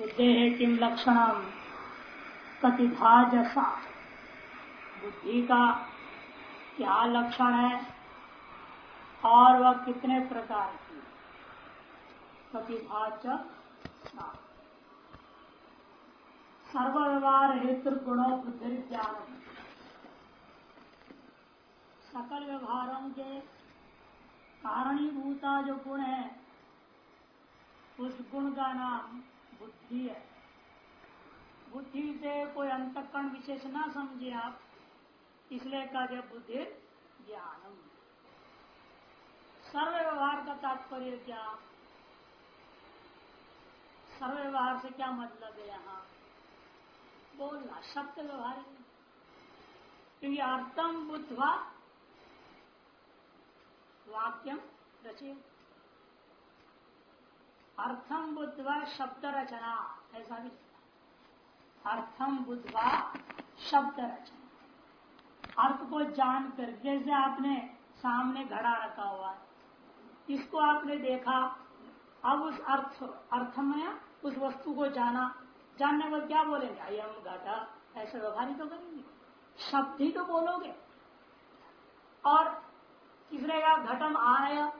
बुद्धे किम लक्षण? प्रतिभाजसा बुद्धि का क्या लक्षण है? और वह कितने प्रकार की? प्रतिभाज सर्वव्यवहार हेतु गुणों बुद्धि ज्ञान सकल व्यवहारों के कारणीभूता जो गुण है, उस गुण का नाम बुद्धि है। बुद्धि से कोई अंतकरण विशेष ना समझे आप। इसलिए कहा गया बुद्धि ज्ञानम। सर्व व्यवहार का तात्पर्य क्या? सर्व व्यवहार से क्या मतलब है यहाँ? बोलना शब्द व्यवहार क्योंकि अर्थम बुद्धवा वाक्यम रचे अर्थम बुद्धवा शब्द रचना ऐसा भी अर्थम बुद्धवा शब्द रचना अर्थ को जान कर, जैसे आपने सामने घड़ा रखा हुआ है, इसको आपने देखा, अब उस अर्थ अर्थ में उस वस्तु को जाना। जानने पर क्या बोलेंगे? अयम घटा, ऐसे व्यवहार ही तो करेंगे। शब्द ही तो बोलोगे। और तीसरे का घटम आया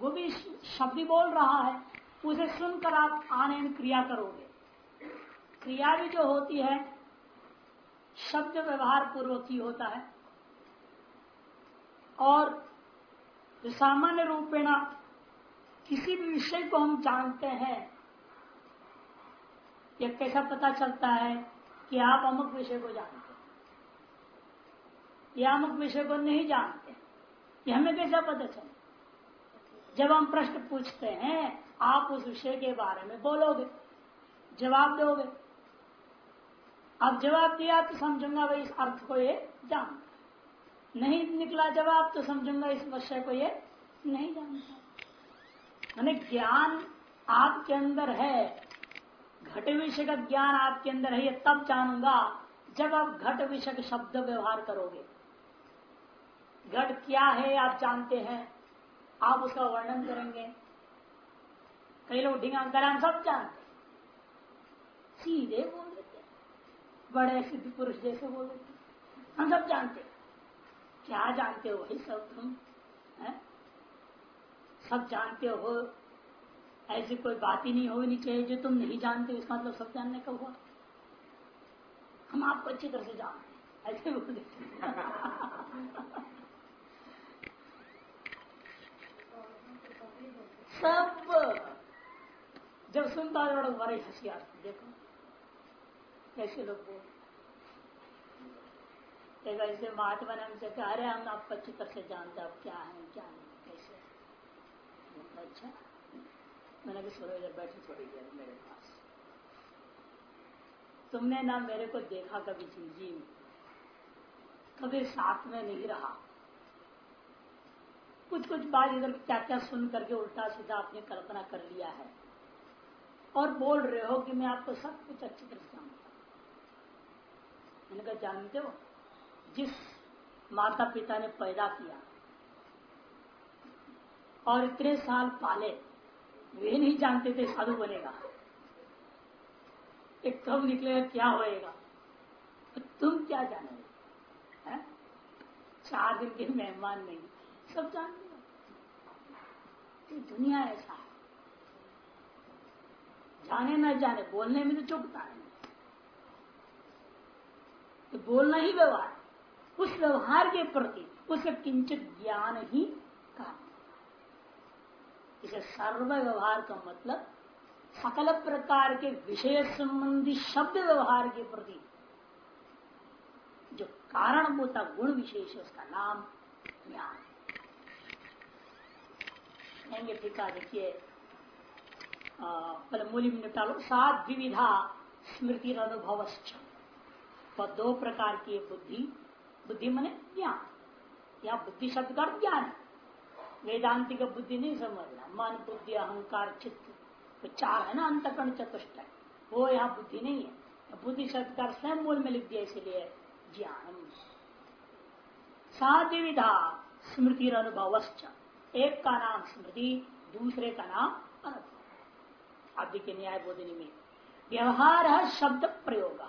वो भी शब्द बोल रहा है, उसे सुनकर आप आने क्रिया करोगे। क्रिया भी जो होती है, शब्द व्यवहार पूर्वक ही होता है। और जो सामान्य रूपेण किसी भी विषय को हम जानते हैं, यह कैसा पता चलता है कि आप अमुक विषय को जानते हैं? या अमुक विषय को नहीं जानते? हमें कैसा पता चले जब हम प्रश्न पूछते हैं, आप उस विषय के बारे में बोलोगे, जवाब दोगे। अब जवाब दिया तो समझूँगा भाई इस अर्थ को ये जान। नहीं निकला जवाब तो समझूँगा इस विषय को ये नहीं जानता। मैंने ज्ञान आपके अंदर है, घट विषय का ज्ञान आपके अंदर है, ये तब जानूँगा जब आप घट विषय शब्द व्यवहार करोगे। घट क्या है आप जानते हैं? आप उसका वर्णन करेंगे। कई लोग ढिंगा कलाम सब जानते सीधे बोल देते बड़े सिद्ध पुरुष जैसे बोल देते हम सब जानते क्या जानते हो वही सब तुम? है? सब जानते हो। ऐसी कोई बात ही नहीं होनी चाहिए जो तुम नहीं जानते इसका मतलब सब जानने का हुआ। हम आपको अच्छी तरह से जानते ऐसे बोल देते सब। जब सुनता है बड़ा बड़े हँसी आती देखो। कैसे लोग बोल ऐसे महात्मा ने हमसे कहा, अरे, हम आप अच्छी तरह से जानते आप क्या है, क्या नहीं, कैसे अच्छा। मैंने थोड़ी देर बैठी थोड़ी देर मेरे पास। तुमने ना मेरे को देखा कभी ज़िंदगी में, कभी साथ में नहीं रहा। कुछ कुछ बात इधर क्या क्या सुन करके उल्टा सीधा आपने कल्पना कर लिया है। और बोल रहे हो कि मैं आपको सब कुछ अच्छी तरह से जानता मैंने जानते हो? जिस माता पिता ने पैदा किया और इतने साल पाले, वे नहीं जानते थे साधु बनेगा। कि कब निकलेगा क्या होएगा? तो तुम क्या जाने चार दिन के मेहमान नहीं। सब जानते हो। दुनिया ऐसा है। जाने ना जाने, बोलने में तो चुकता है। तो बोलना ही व्यवहार उस व्यवहार के प्रति उसे किंचित ज्ञान ही का इसे सर्व व्यवहार का मतलब सकल प्रकार के विषय संबंधी शब्द व्यवहार के प्रति जो कारणभूता गुण विशेष, उसका नाम ज्ञान। कहेंगे टीका देखिए पहले मूल्य में निपटा लो। सात विविधा स्मृति अनुभव तो दो प्रकार की बुद्धि बुद्धि मने ज्ञान। या बुद्धि शब्द का ज्ञान। है वेदांतिक बुद्धि नहीं समझना। मन, बुद्धि, अहंकार, चित्त। तो चार है ना, अंतकरण चतुष्ट वो यहाँ बुद्धि नहीं है। बुद्धि शब्द का स्वयं मूल में लिख दिया, इसलिए ज्ञान। सात विविधा स्मृति अनुभव एक का नाम स्मृति, दूसरे का नाम अनुभव आदि के न्याय बोधनी में व्यवहार है शब्द प्रयोग।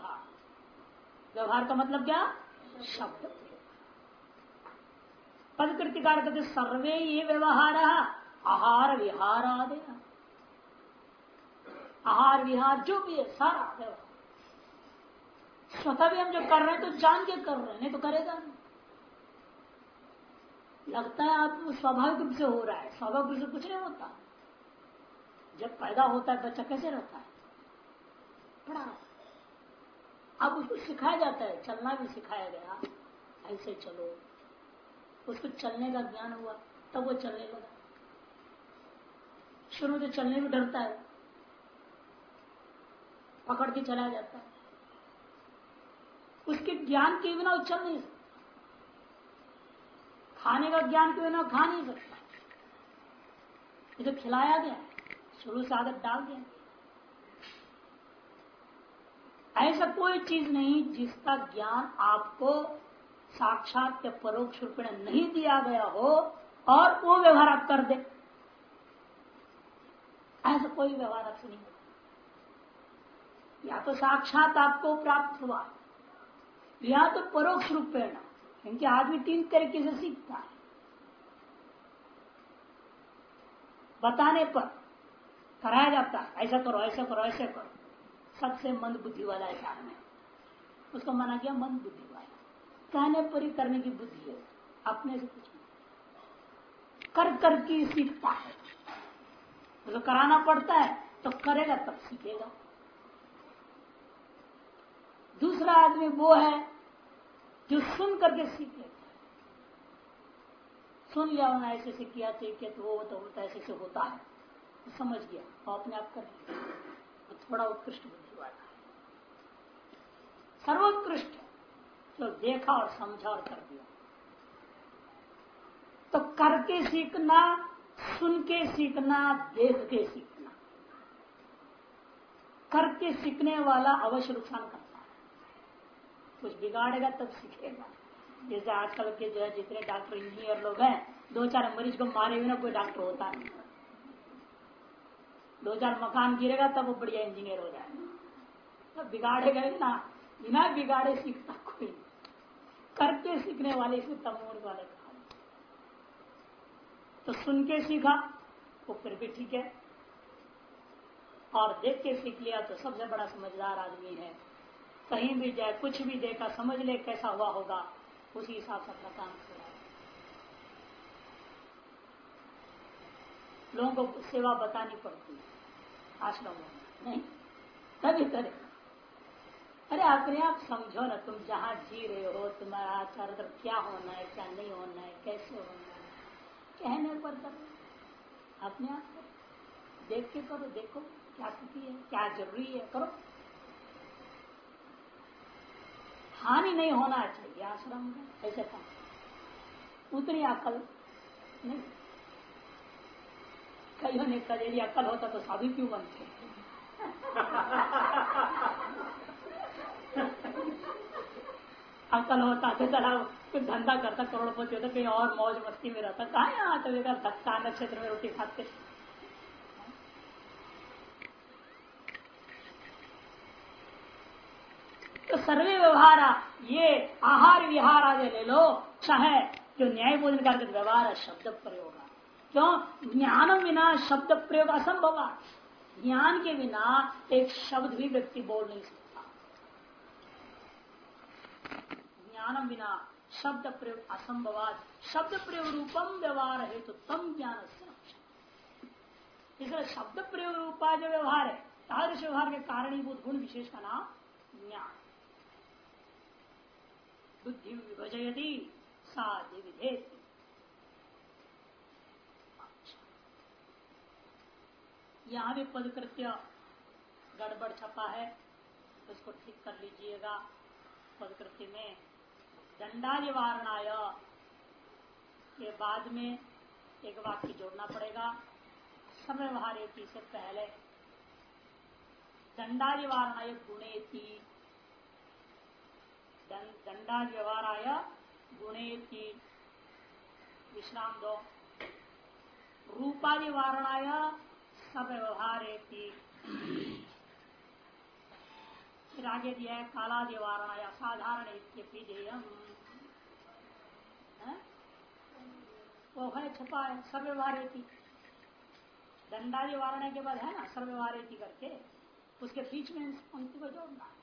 व्यवहार का मतलब क्या? शब्द प्रयोग। पदकृतिकार कहते, सर्वे ये व्यवहार आहार, विहार आदि आहार, विहार, जो भी है, सारा व्यवहार। स्वतः भी हम जो कर रहे हैं तो जान के कर रहे हैं, नहीं तो करेगा नहीं। लगता है आप स्वाभाविक रूप से हो रहा है। स्वाभाविक रूप से कुछ नहीं होता। जब पैदा होता है, बच्चा कैसे रहता है? पड़ा अब उसको सिखाया जाता है। चलना भी सिखाया गया। ऐसे चलो। उसको चलने का ज्ञान हुआ, तब वो चलने लगा। शुरू तो चलने में डरता है। पकड़ के चला जाता है। उसके ज्ञान के बिना वो चल नहीं सकता। खाने का ज्ञान के बिना खा नहीं सकता। ये तो खिलाया गया, शुरू से आदत डाल दिया ऐसा कोई चीज़ नहीं जिसका ज्ञान आपको साक्षात या परोक्ष रूप में नहीं दिया गया हो और वो व्यवहार आप कर दे। ऐसा कोई व्यवहार आपसे नहीं या तो साक्षात आपको प्राप्त हुआ, या तो परोक्ष रूप में क्योंकि आदमी तीन तरीके से सीखता है। बताने पर कराया जाता है, ऐसा करो ऐसा करो, ऐसे करो। सबसे मंद बुद्धि वाला है आदमी उसको माना गया मंद बुद्धि वाला। कहने पर ही करने की बुद्धि है। अपने से कुछ नहीं। कर करके सीखता है। तो कराना पड़ता है तो करेगा तब सीखेगा। दूसरा आदमी वो है जो सुन करके सीख लेता सुन लिया, उन्होंने ऐसे से किया तो तो वो तो होता है ऐसे से होता है। तो समझ गया और अपने आप कर लिया। तो थोड़ा उत्कृष्ट बुद्धि वाला है। सर्वोत्कृष्ट तो देखा और समझा और कर दिया। तो करके सीखना सुन के सीखना, देख के सीखना। करके सीखने वाला अवश्य नुकसान करता कुछ बिगाड़ेगा तब सीखेगा जैसे आजकल के जो है जितने डॉक्टर इंजीनियर लोग हैं, दो चार मरीज़ को मारे बिना कोई डॉक्टर होता नहीं। दो चार मकान गिरेगा तब वो बढ़िया इंजीनियर हो जाएगा। तो बिगाड़ेगा ना, बिना बिगाड़े सीखता कोई करके सीखने वाले से तमूर वाले तो सुन के सीखा, वो फिर भी ठीक है। और देख के सीख लिया तो सबसे बड़ा समझदार आदमी है। कहीं भी जाए, कुछ भी देखा, समझ ले कैसा हुआ होगा, उसी हिसाब से अपना काम कर लोगों को सेवा बतानी पड़ती है आश्रम में नहीं? तभी करे अरे, अपने आप समझो ना, तुम जहाँ जी रहे हो, तुम्हारा आचार क्या होना है, क्या नहीं होना है, कैसे होना है, कहने पर अपने आप देख के करो, देखो क्या स्थिति है, क्या ज़रूरी है, करो। हानि नहीं होना चाहिए, आश्रम में, ऐसे कहा उतनी अकल नहीं। कईयों ने कल यदि अकल होता तो साधु क्यों बनते? अकल होता तो चला कुछ धंधा करता, करोड़पति होता, कहीं और मौज मस्ती में रहता। कहा यहाँ धक्का क्षेत्र में रोटी खाते। तो सर्वे व्यवहार ये आहार विहार आदि ले लो, चाहे जो न्याय बोधन का व्यवहार शब्द प्रयोग। क्यों? ज्ञान बिना शब्द प्रयोग असंभव ज्ञान के बिना एक शब्द भी व्यक्ति बोल नहीं सकता। ज्ञान बिना शब्द प्रयोग असंभव शब्द प्रयोग रूपम व्यवहार है तो तम ज्ञान इसलिए शब्द प्रयोग रूपा जो व्यवहार है, तादृश व्यवहार के कारणीभूत गुण विशेष का नाम ज्ञान। बुद्धि विभजयती सा विधेयती यहाँ भी पदकृत्य गड़बड़ छपा है, उसको ठीक कर लीजिएगा। पदकृत्य में दंडादि वारणाय के बाद में एक वाक्य जोड़ना पड़ेगा। समय से पहले दंडादि वारणाय गुणे व्यवहार व्यवहाराय गुणे की विश्राम दो रूपादि वारणाय सब व्यवहार आगे दिया है? कालादि वारणा या साधारण वो है छपा है सर्व्यवहार दंडादि वारणा के बाद है ना सर्व्यवहार करके, उसके बीच में पंक्ति को जोड़ना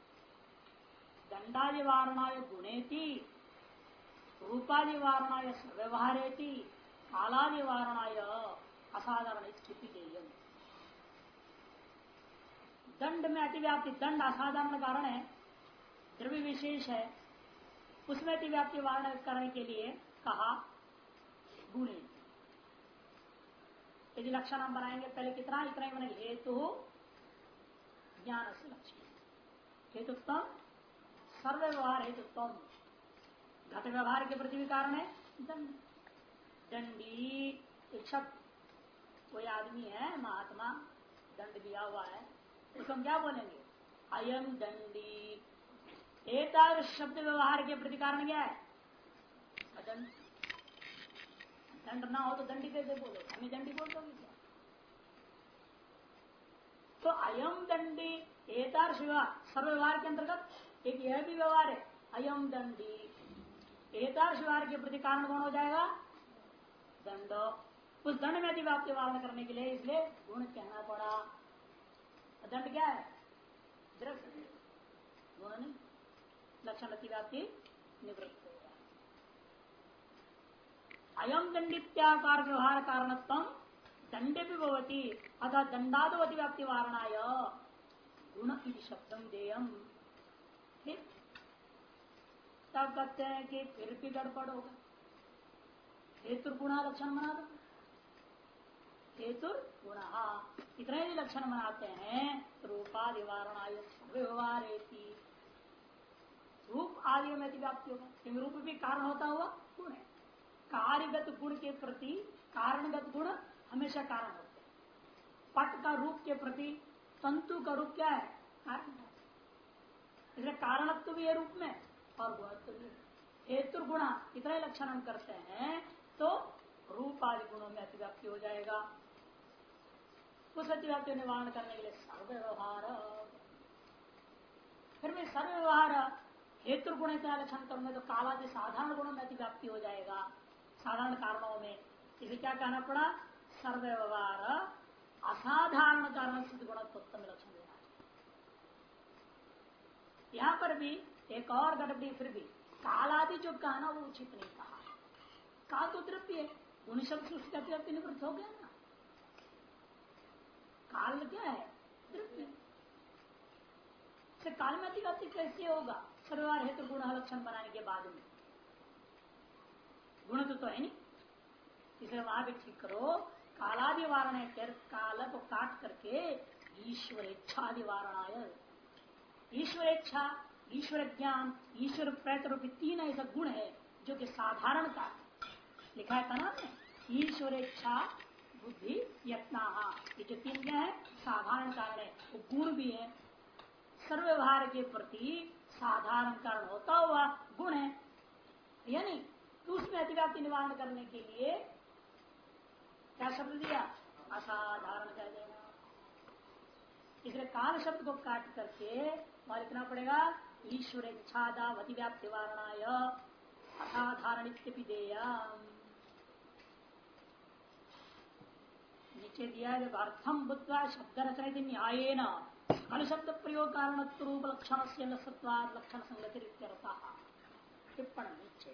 दंडादि वारणाय गुणेति रूपादि वारणाय व्यवहारेति कालादि वारणाय असाधारण स्थिति देयम। दंड में अतिव्याप्ति, दंड असाधारण कारण है, द्रव्य विशेष है, उसमें अतिव्याप्ति वारण करने के लिए कहा, गुणे। यदि लक्षण हम बनाएँगे, पहले कितना, इतना ही बनेगा, हेतु, ज्ञान से लक्षण। हेतुत्म सर्व व्यवहार हेतुत्म घट व्यवहार के प्रति भी कारण है दंड दंडी इच्छक कोई आदमी है, महात्मा दंड दिया हुआ है, उसको हम क्या बोलेंगे? अयम दंडी। एक शब्द व्यवहार के प्रति कारण क्या है? दंड ना हो तो दंडी कैसे बोलो? हमें दंडी बोल दोगे क्या? तो अयम दंडी एतार शिवा सर्व व्यवहार के अंतर्गत एक यह भी व्यवहार है, अयम दंडी। एतार व्यवहार के प्रति कारण कौन हो जाएगा? दंड। उस दंड में अतिव्याप्ति वारण करने के लिए इसलिए गुण कहना पड़ा। दंड क्या है? गुण, लक्षण अतिव्याप्ति, निवृत्त अयम दंडित्याकार व्यवहार कारणत्म दंडे भी भवती। अतः दंडादो अतिव्याप्ति वारणा गुण शब्दम देयम। तब कहते हैं कि फिर भी गड़बड़ होगा हेतु गुणा लक्षण बना दो। हेतु गुण इतने ही लक्षण बनाते हैं। रूपादि वारणाय व्यवहार रूप आदि में व्याप्ति होगा। क्योंकि रूप भी कारण होता हुआ गुण है। कार्यगत गुण के प्रति, कारणगत गुण हमेशा कारण होते हैं। पट का रूप के प्रति, तंतु का रूप क्या है? कारण इसलिए कारणत्व भी है रूप में। और हेतु गुणा इतना लक्षण हम करते हैं तो रूप आदि गुणों में अतिव्याप्ति हो जाएगा। उस अतिव्याप्ति निवारण करने के लिए सर्व्यवहार फिर मैं सर्व व्यवहार हेतु गुण इतना लक्षण करूँगा तो काला के साधारण गुणों में अतिव्याप्ति हो जाएगा। साधारण कारणों में, इसे क्या कहना पड़ा? सर्व व्यवहार असाधारण कारण सिद्ध गुणत्व में लक्षण देना यहाँ पर भी एक और गड़बड़ी फिर भी। कालादि जो कहना वो उचित नहीं कहा। काल तो द्रव्य है। गुण शब्द उसके अतिव्याप्ति निवृत्त हो गया ना। काल क्या है? द्रव्य काल में अतिव्याप्ति कैसे होगा? सर्वार हेतु तो गुण लक्षण बनाने के बाद में। गुण तो, तो है नहीं। इसलिए वहाँ भी ठीक करो। कालादि वारण है काल को काट करके ईश्वर इच्छादि वारणाय ईश्वर इच्छा ईश्वर ज्ञान, ईश्वर प्रयत्न रूपी तीन ऐसा गुण है जो कि साधारण का लिखा है ना ईश्वर इच्छा बुद्धि, यत्ना। ये जो तीन क्या है, साधारण कारण है, वो गुण भी है। सर्वव्यवहार के प्रति साधारण कारण होता हुआ गुण है। या नहीं तो उसमें अतिव्याप्ति निवारण करने के लिए क्या शब्द दिया? असाधारण कह देना। इसलिए काल शब्द को काट करके वहाँ लिखना पड़ेगा। ईश्वर अतिव्याप्ति वारणाय असाधारण नीचे दिया है अर्थम बुद्धा शब्द रचना न्याय न कल शब्द प्रयोग कारण रूप लक्षण से लक्षण संगति टिप्पण नीचे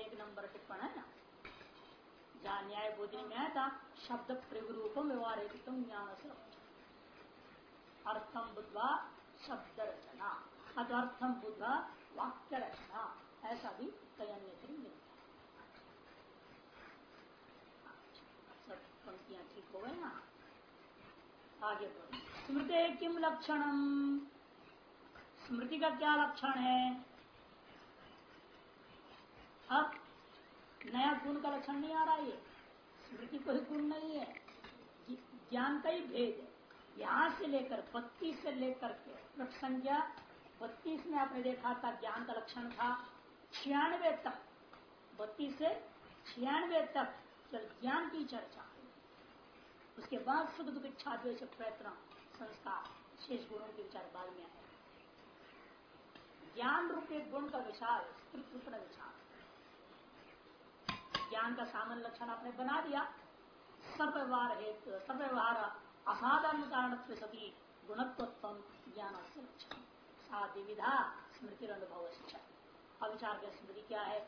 एक नंबर टिप्पण है ना। जहाँ न्याय बोधि में आया था शब्द प्रयोग रूपम व्यवहार ज्ञान से अर्थम बुद्धवा शब्द रचना अथवा अर्थम बुद्धा वाक्य रचना ऐसा भी कई अन्य मिलता पंक्तियाँ ठीक हो गए ना? आगे बढ़ो। स्मृति किम लक्षणम स्मृति का क्या लक्षण है? अब नया गुण का लक्षण नहीं आ रहा है स्मृति कोई गुण नहीं है। ज्ञान का ही भेद है। यहाँ से लेकर बत्तीस से लेकर के संख्या बत्तीस में आपने देखा था ज्ञान का लक्षण था, छियानवे तक, बत्तीस से छियानवे तक ज्ञान की चर्चा उसके बाद सुख दुख इच्छा प्रयत्न संस्कार, शेष गुणों के विचार बाद में आए। ज्ञान रूप गुण का विचार विचार। ज्ञान का सामान्य लक्षण आपने बना दिया। सर्वव्यवहार हेतु, सर्वव्यवहार असाधारण कारण सती गुणत्व ज्ञान से लक्षण साधि विधा स्मृति अनुभव अविचार का स्मृति क्या है?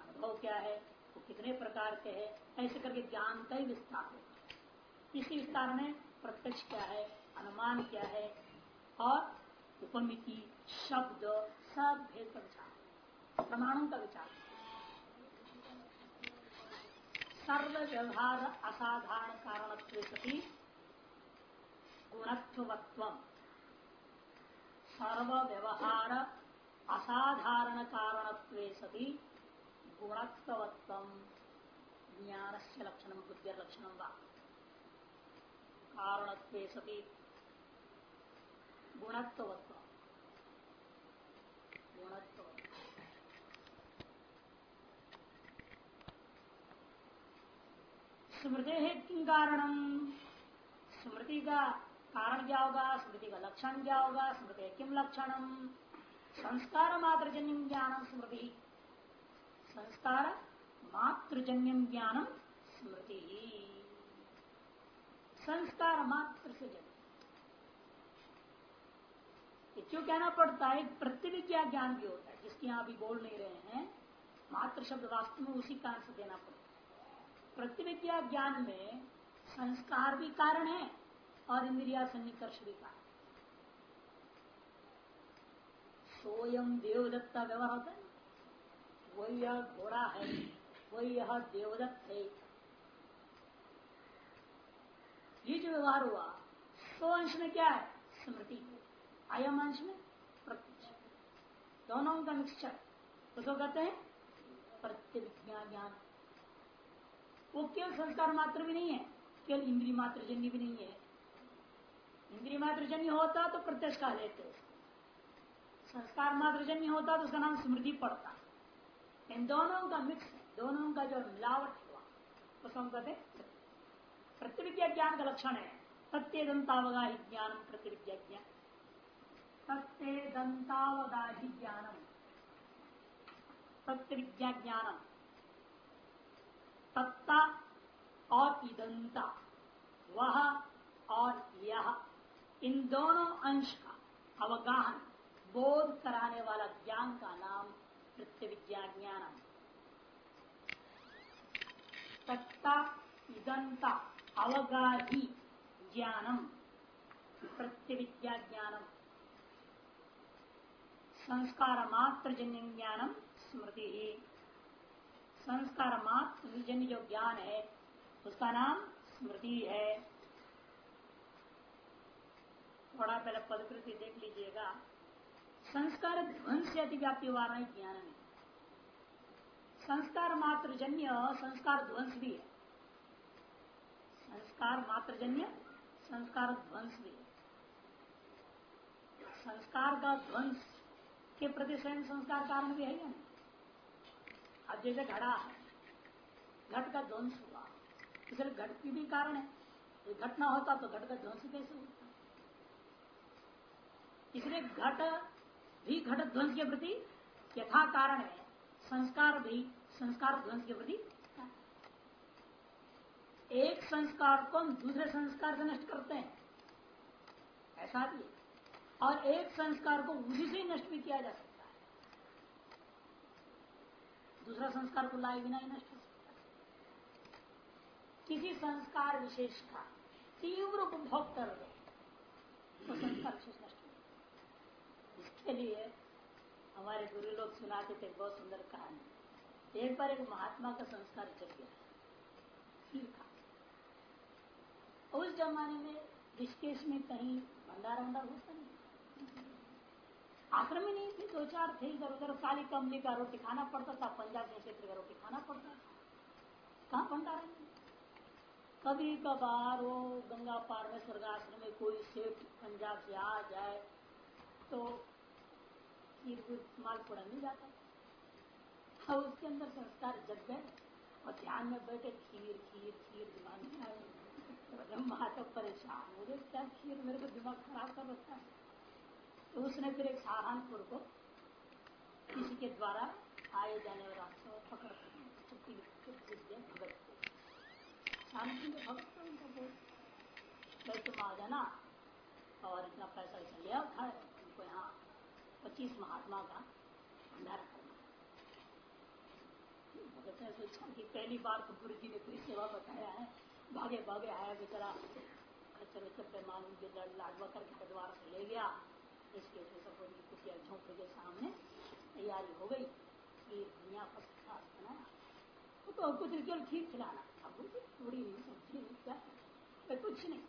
अनुभव क्या है? वो कितने प्रकार के है? ऐसे करके ज्ञान का ही विस्तार होगा इसी विस्तार में प्रत्यक्ष क्या है? अनुमान क्या है? और उपमिति, शब्द सब भेद का विचार। प्रमाणों का विचार। सर्व व्यवहार असाधारण कारण सती गुणत्वत्व सर्व व्यवहार असाधारण कारण सती गुणत्वत्व ज्ञान से लक्षण बुद्ध लक्षण व। कारण सती गुणत्वत्व गुणत्व स्मृति है किन कारणम? स्मृति का कारण क्या होगा स्मृति का लक्षण क्या होगा स्मृति किम लक्षणम? संस्कार मात्रजन्य ज्ञान, स्मृति। संस्कार मातृजन्यम ज्ञानम स्मृति। संस्कार मात्र से जन्य क्यों कहना पड़ता है? प्रतिविज्ञा ज्ञान भी होता है, जिसकी यहाँ अभी बोल नहीं रहे हैं। मात्र शब्द वास्तव में उसी कारण से देना पड़ता है। प्रतिविज्ञा ज्ञान में संस्कार भी कारण है और इंद्रिया सन्निकर्ष भी कारण सोयम देवदत्ता व्यवहार होता है वही यह घोड़ा है, वही यह देवदत्त है। ये जो व्यवहार हुआ, सो अंश में क्या है? स्मृति आयम अंश में प्रत्यक्ष। दोनों का मिक्सचर। उसको कहते हैं प्रत्यभिज्ञा ज्ञान। वो केवल संस्कार मात्र भी नहीं है, केवल इंद्री मात्र जन्य भी नहीं है। इंद्री मात्र जन्य होता तो प्रत्यक्ष का लेते संस्कार मात्र जन्य होता तो उसका नाम स्मृति पड़ता। इन दोनों का मिक्स दोनों का जो मिलावट हुआ उसको कहते प्रतिविज्ञा ज्ञान का लक्षण है। सत्य दंतावगा ज्ञान प्रतिविज्ञा ज्ञान। सत्य दंतावगाही ज्ञानम सत्य विद्या ज्ञानम। तत्ता और इदंता, वह और यह। इन दोनों अंश का अवगाहन बोध कराने वाला ज्ञान का नाम प्रत्यविद्या ज्ञानम तत्ता इदंता अवगाही ज्ञानम प्रत्यविद्या ज्ञानम संस्कार मात्र जन्य ज्ञानम स्मृति। संस्कार मात्र जन्य जो ज्ञान है, उसका नाम स्मृति है। थोड़ा पहले पदकृति देख लीजिएगा। संस्कार ध्वंस से अतिव्याप्ति वाला ज्ञान में संस्कार मात्र जन्य संस्कार ध्वंस भी है। संस्कार मात्र जन्य संस्कार ध्वंस भी है। संस्कार का ध्वंस के प्रति स्वयं संस्कार कारण भी है या नहीं? अब जैसे घड़ा है, घट का ध्वंस हुआ। इसलिए घट की भी कारण है। घटना होता तो घट का ध्वंस कैसे होता इसलिए घट भी घट ध्वंस के प्रति यथा कारण है। संस्कार भी संस्कार ध्वंस के प्रति। एक संस्कार को हम दूसरे संस्कार से नष्ट करते हैं। ऐसा भी और एक संस्कार को उसी से नष्ट भी किया जा सकता है। दूसरा संस्कार को लाए बिना ही नष्ट हो सकता है। किसी संस्कार विशेष का तीव्र उपभोग कर दो तो संस्कार विशेष इसके लिए हमारे गुरु लोग सुनाते थे, बहुत सुंदर कहानी। एक बार एक महात्मा का संस्कार चल गया खीर उस जमाने में ऋषिकेश में कहीं भंडारा भंडार होता नहीं। आश्रम ही नहीं थी दो चार थे इधर उधर काली कमली का रोटी खाना पड़ता था, पंजाब के क्षेत्र का रोटी खाना पड़ता था। कहाँ भंडारा कभी कभार वो गंगा पार में स्वर्गाश्रम में कोई सेठ पंजाब से आ जाए तो माल पड़ा नहीं जाता। और उसके अंदर संस्कार जग गए और ध्यान में बैठे, खीर खीर खीर, दिमाग में आए महात्मा परेशान हो गए क्या खीर? मेरे को दिमाग खराब कर रखा है तो उसने फिर एक सहारनपुर को किसी के द्वारा आए जाने वाला पकड़ चुप्पी भगत को सहारनपुर भगत को उनका बोल तुम आ जाना और इतना पैसा इसे लिया था उनको यहाँ पच्चीस महात्मा का भंडारा करना भगत सोचा कि पहली बार तो गुरु जी ने कोई सेवा बताया है। भागे भागे आया बेचारा। खच्चर उच्चर पे मालूम के लाडवा करके हरिद्वार से ले गया। इसके कुछ झोंपड़े के सामने तैयारी हो गई खीर धनिया फ़र्स्ट क्लास बनाया। वो तो कुछ केवल खीर खिलाना। अब थोड़ी नहीं सब्ज़ी नहीं क्या? कुछ नहीं।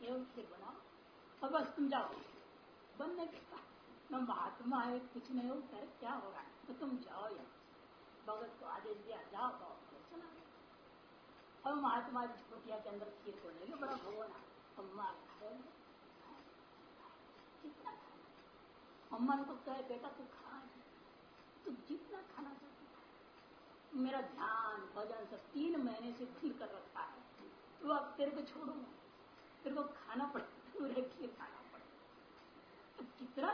केवल खीर बनाओ। और बस तुम जाओ। बनने के बाद न महात्मा है, कुछ नहीं हो कर क्या हो रहा है तो तुम जाओ यहाँ भगत को आदेश दिया, जाओ चला। गया और महात्मा जी कुटिया के अंदर खीर को लेंगे बड़ा भगवान अम्मा कितना खाना अम्मा ने तो कहे, बेटा तू खा तू जितना खाना चाहती मेरा ध्यान, भजन सब तीन महीने से खीर कर रखा है। तो अब तेरे को छोड़ू तेरे को खाना पड़े पूरे खीर खाना पड़े तो कितना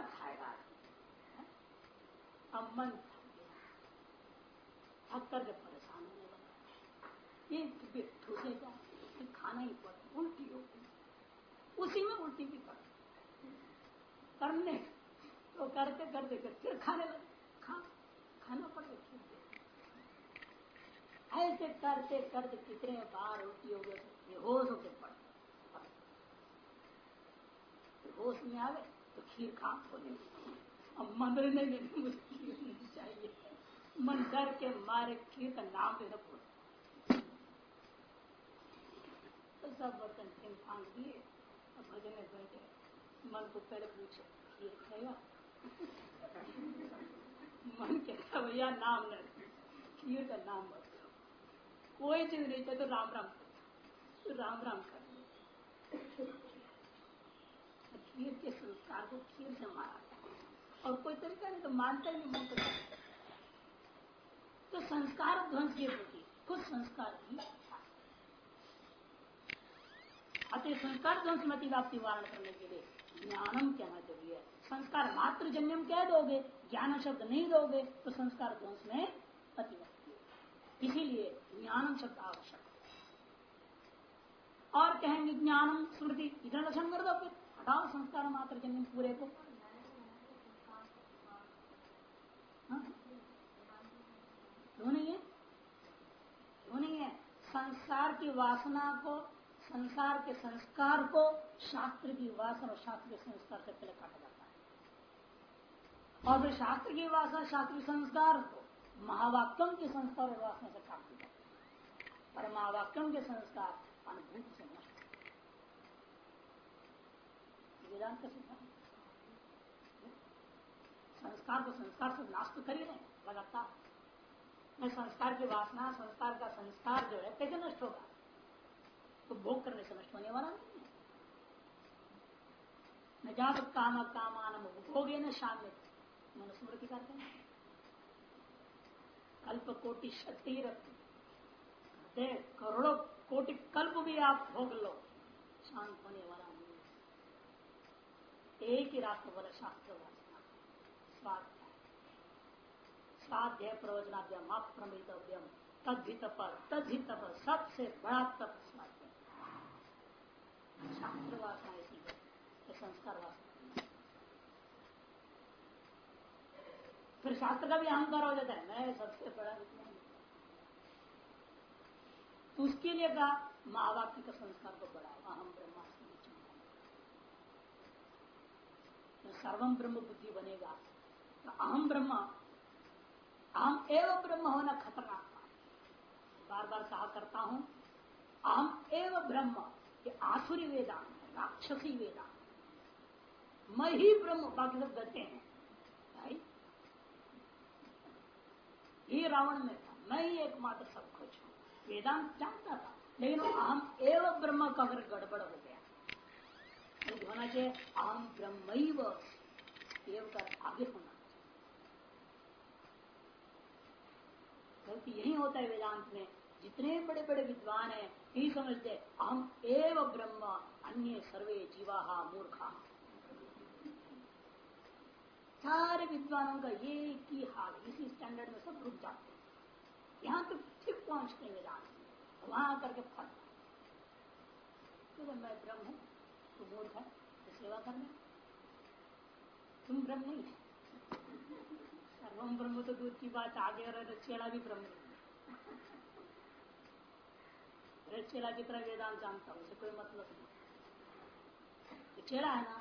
अब मन थक गया थक करके परेशान होने ये ठूसेगा खाना ही पड़े, उल्टी होगी उसी में उल्टी भी पड़ करने तो करते करते फिर खाने लगे। खा, खाना पड़े ऐसे करते करते कितने बार उल्टी हो गए बेहोश होते पड़े होश में आ गए तो खीर खा, बोले अब मन नहीं मुझे खीर चाहिए। मन डर के मारे खीर का नाम लेना पड़ता तो सब बर्तन फिर फांक दिए, और भजन में बैठे। मन को पहले पूछे, ये खाएगा मन कहता भैया नाम न खीर का नाम मत कोई चीज़ नहीं चाहिए तो राम राम तो राम राम कर खीर के संस्कार को खीर से मारा। और कोई तरीका नहीं तो मानता ही नहीं मन को तो संस्कार ध्वंस ये होती खुद संस्कार ही अतः संस्कार ध्वंस मति व्याप्ति वारण करने के लिए ज्ञानम कहना चाहिए संस्कार मात्र जन्यम कह दोगे, ज्ञान शब्द नहीं दोगे तो संस्कार ध्वंस में अतिव्यक्ति इसीलिए ज्ञानम शब्द आवश्यक और कहेंगे ज्ञानम स्मृति, इधर लक्षण कर दो फिर। हटाओ संस्कार मात्र जन्म पूरे को हाँ? क्यों नहीं है? क्यों नहीं है? संसार की वासना को, संसार के संस्कार को शास्त्र की वासना और शास्त्र के संस्कार से पहले काटा जाता है। और फिर शास्त्र की वासना शास्त्रीय संस्कार को महावाक्यम के संस्कार और वासना से काट दिया पर महावाक्यम के संस्कार अनुभूत से नष्ट वेदांत संस्कार को संस्कार से नाश तो कर ही नहीं लगातार। संस्कार की वासना, संस्कार का संस्कार जो है, कैसे नष्ट होगा? तो भोग करने से नष्ट होने वाला नहीं न जात काम कामान भोगे न शामिल। मनुस्मृति करते हैं। कल्प कोटि शक्ति रखते करोड़ों कोटि कल्प भी आप भोग लो, शांत होने वाला नहीं एक ही रास्ता बोला शास्त्र वासना स्वाध्याय स्वाध्याय प्रवचनाभ्यम अप्रमितव्यम तद्धि तप तद्धि तप सबसे बड़ा तप स्वाध्याय शास्त्र वासना ऐसी है संस्कार वासना फिर शास्त्र का भी अहंकार हो जाता है, मैं सबसे बड़ा तो उसके लिए कहा, महावाक्य का संस्कार को बढ़ाओ, अहम ब्रह्मास्मि तो सर्वम ब्रह्म बुद्धि बनेगा तो अहम ब्रह्म अहम एवं ब्रह्म होना खतरनाक बार बार कहा करता हूँ अहम एवं ब्रह्म ये आसुरी वेदांत राक्षसी वेदांत मैं ही ब्रह्म बाकी सब गते हैं, भाई। ये रावण में था, मैं ही एकमात्र सब कुछ हूँ। वेदांत जानता था, लेकिन अहम एवं ब्रह्म का अगर गड़बड़ हो गया तो होना चाहिए अहम ब्रह्म एवं का आगे होना। गलती यही होता है वेदांत में, जितने बड़े बड़े विद्वान हैं यही समझते हम एव ब्रह्म अन्य सर्वे जीवा मूर्खा। सारे विद्वानों का ये की हाल, इसी स्टैंडर्ड में सब रुक जाते हैं। यहाँ तो ठीक पहुँचते हैं वेदांत। वहाँ करके फल। तो मैं ब्रह्म हूँ, तू मूर्ख है तो सेवा करना तुम ब्रह्म नहीं है। सर्वम ब्रह्म तो दूध की बात आगे और चेला भी ब्रह्म चेला कितना वेदांत जानता हूँ, उसे कोई मतलब नहीं। चेला है ना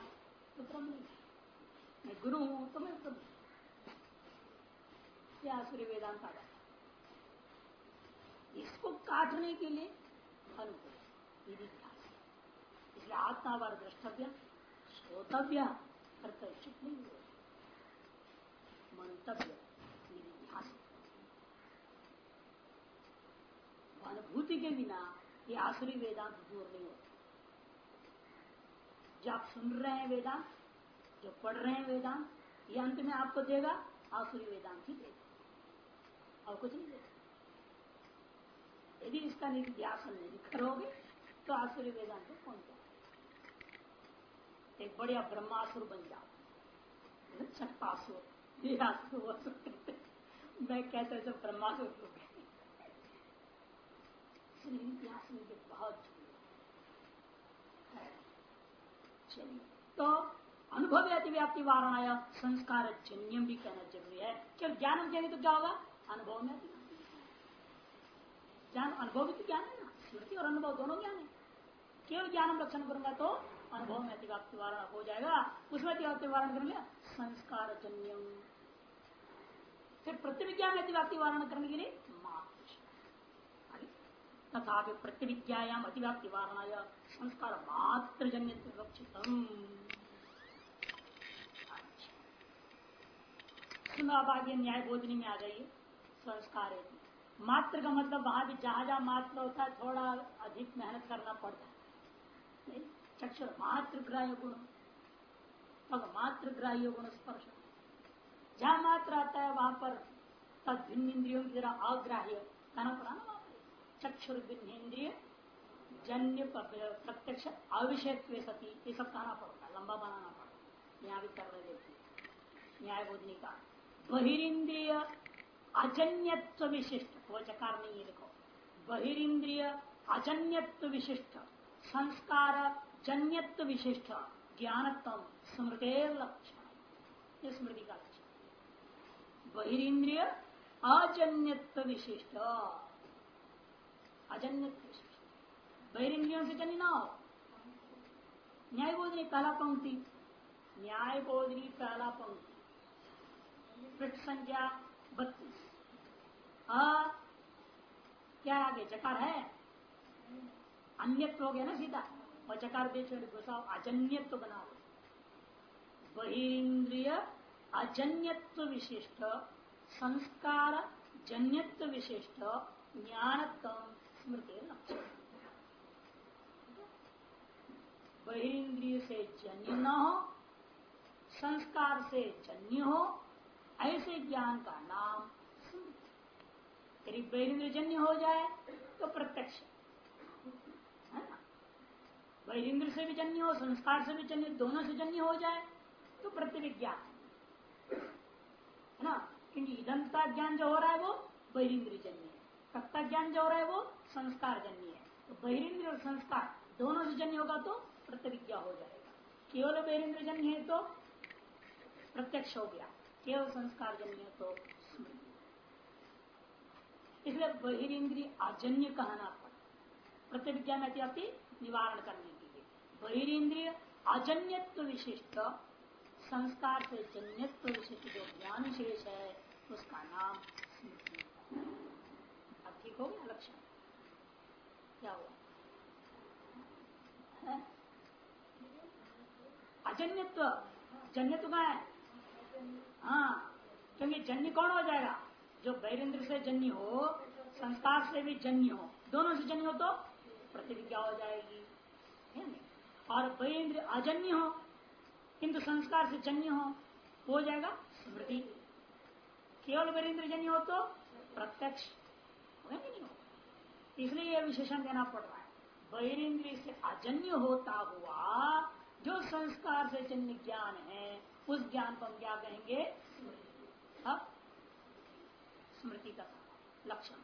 तो ब्रह्म नहीं मैं गुरु हूँ तो मैं प्रभु क्या सूर्य वेदांत आ जाता इसको काटने के लिए अनुभव इसलिए आत्मावार द्रष्टव्य, श्रोतव्य कर्तव्य नहीं हुए मंतव्य अनुभूति के बिना ये आसुरी वेदांत दूर नहीं होता। जो आप सुन रहे हैं वेदांत, जो पढ़ रहे हैं वेदांत, ये अंत में आपको देगा, आसुरी वेदांत ही देगा। और कुछ नहीं देगा। यदि इसका निध्यासन नहीं करोगे तो आसुरी वेदांत में पहुँच जाओ एक बढ़िया ब्रह्मासुर बन जाओ। छठपासुर मैं कहते सब ब्रह्मासुर हो गए। इतिहास में बहुत चलिए तो अनुभव अतिव्याप्ति वारणा संस्कार जन्यम भी कहना ज़रूरी है। केवल ज्ञान कहेंगे तो क्या होगा? अनुभव में ज्ञान, अनुभव भी तो ज्ञान है ना? स्मृति और अनुभव दोनों ज्ञान है। केवल ज्ञान लक्षण करूँगा तो अनुभव में अतिव्याप्ति वारण हो जाएगा। उसमें अतिव्याप्ति वारण करेंगे। संस्कार जन्यम। फिर प्रतिविज्ञा में अतिव्याप्ति वारण करने के लिए तथा प्रतिविज्ञायाम अतिव्याप्ति वारणा संस्कार मात्र जन्य आप आगे न्याय बोधनी में आ जाइए। संस्कार मात्र का मतलब वहाँ भी जहाँ जहाँ मात्र होता है, थोड़ा अधिक मेहनत करना पड़ता है। चक्षुर मात्र ग्राह्य गुण। मात्र ग्राह्य गुण स्पर्श जहाँ मात्र आता है वहाँ पर तद भिन्न इंद्रियों की तरह अग्राह्य कहना पड़ा ना चक्षुर इंद्रिय जन्य प्रत्यक्ष अविषय सती, ये सब कहना पड़ता लंबा बनाना पड़ता यहाँ भी कर रहे देखिए न्याय बोधनी का बहिरीन्द्रिय अजन्यत्व विशिष्ट वो चकार नहीं है, देखो। बहिरीन्द्रिय अजन्यत्व विशिष्ट, संस्कार जन्यत्व विशिष्ट ज्ञानत्म स्मृति लक्षण स्मृति का बहिरीन्द्रिय अजन्यत्व विशिष्ट। अजन्यत्व विशिष्ट। बहिरीन्द्रियों से जन्य ना हो। न्याय बोधनी पहला पंक्ति। न्याय बोधनी पहला पंक्ति। पृष्ठ संख्या बत्तीस। क्या आगे? जकार है? अन्यत्व हो गया ना सीधा। और चकार बीच घुसाओ अजन्यत्व बनाओ। बहिंद्रिय अजन्यत्व विशिष्ट संस्कार जन्यत्व विशिष्ट ज्ञानत्व स्मृति बहिंद्रिय से जन्य न हो संस्कार से जन्य हो ऐसे ज्ञान का नाम यदि बहिरिंद्रजन्य हो जाए तो प्रत्यक्ष। है ना? बहिरिंद्र से भी जन्य हो संस्कार से भी जन्य दोनों से जन्य हो जाए तो प्रतिविज्ञान ना? क्योंकि इदंता ज्ञान जो हो रहा है वो बहिरिंद्र जन्य है। सत्ता ज्ञान जो हो रहा है वो संस्कार जन्य है। तो बहिरिंद्र और संस्कार दोनों से जन्य होगा तो प्रतिविज्ञा हो जाएगा। केवल बहिरिंद्र जन्य है तो प्रत्यक्ष हो गया। केवल संस्कार जन्य है तो इसलिए बहिरीन्द्रिय अजन्य कहना पड़ा प्रतिविज्ञा में अति निवारण करने के लिए। बहिरीन्द्रिय अजन्यत्व विशिष्ट संस्कार से जन्यत्व विशिष्ट जो ज्ञान शेष है, उसका नाम स्मृति। अब ठीक हो गया लक्षण? क्या हुआ? अजन्यत्व जन्यत्व का है? हाँ क्योंकि जन्य कौन हो जाएगा? जो बैरेंद्र से जन्य हो, संस्कार से भी जन्य हो, दोनों से जन्य हो तो प्रतिविज्ञा हो जाएगी। और बैरेंद्र अजन्य हो किंतु संस्कार से जन्य हो हो जाएगा स्मृति केवल बैरेंद्र जन्य हो तो प्रत्यक्ष इसलिए यह विशेषण देना पड़ रहा है। बहिरेंद्रिय से अजन्य होता हुआ जो संस्कार से जन्य ज्ञान है, उस ज्ञान को हम क्या कहेंगे? अब स्मृति का लक्षण।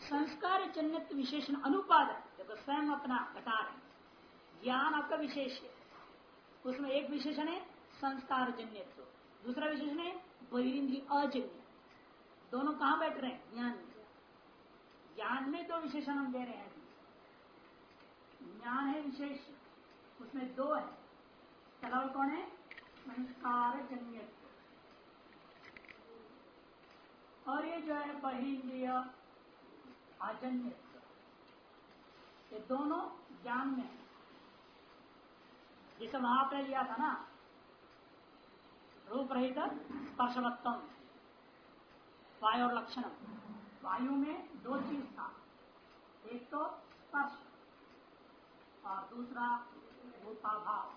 संस्कार जन्य विशेषण अनुपादन देखो, स्वयं अपना घटा रहे ज्ञान आपका विशेष है। उसमें एक विशेषण है संस्कार जन्यत्व दूसरा विशेषण है बहिरिंद्री अजन्य। दोनों कहाँ बैठ रहे हैं? ज्ञान ज्ञान में दो विशेषण हम दे रहे हैं ज्ञान है विशेष। उसमें दो है। तलाव कौन है? संस्कार जन्य और ये जो है बहिंद्रिय अजन्य ये दोनों ज्ञान में है। जिसे पर लिया था ना। रूप रहित स्पर्शवत्तम, वायु और लक्षण वायु में दो चीज़ था। एक तो स्पर्श और दूसरा भूताभाव।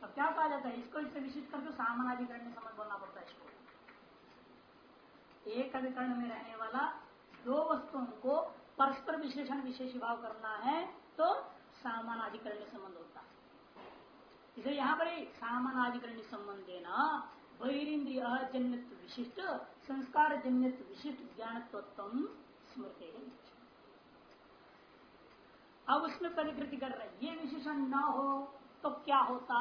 तो क्या कहा जाता है? इसको इससे विशिष्ट करके सामानाधिकरण में समझ बोलना पड़ता है इसको। एक अधिकरण में रहने वाला दो वस्तुओं को परस्पर विश्लेषण विशेष भाव करना है तो सामान अधिकरण संबंध होता। है इसे यहाँ पर सामानाधिकरण संबंध देना बहिरिंद्रिय जन्यत्व विशिष्ट संस्कार जन्यत्व विशिष्ट ज्ञानत्व स्मृति। अब उसमें परिकृति कर रहे ये विशेषण न हो तो क्या होता?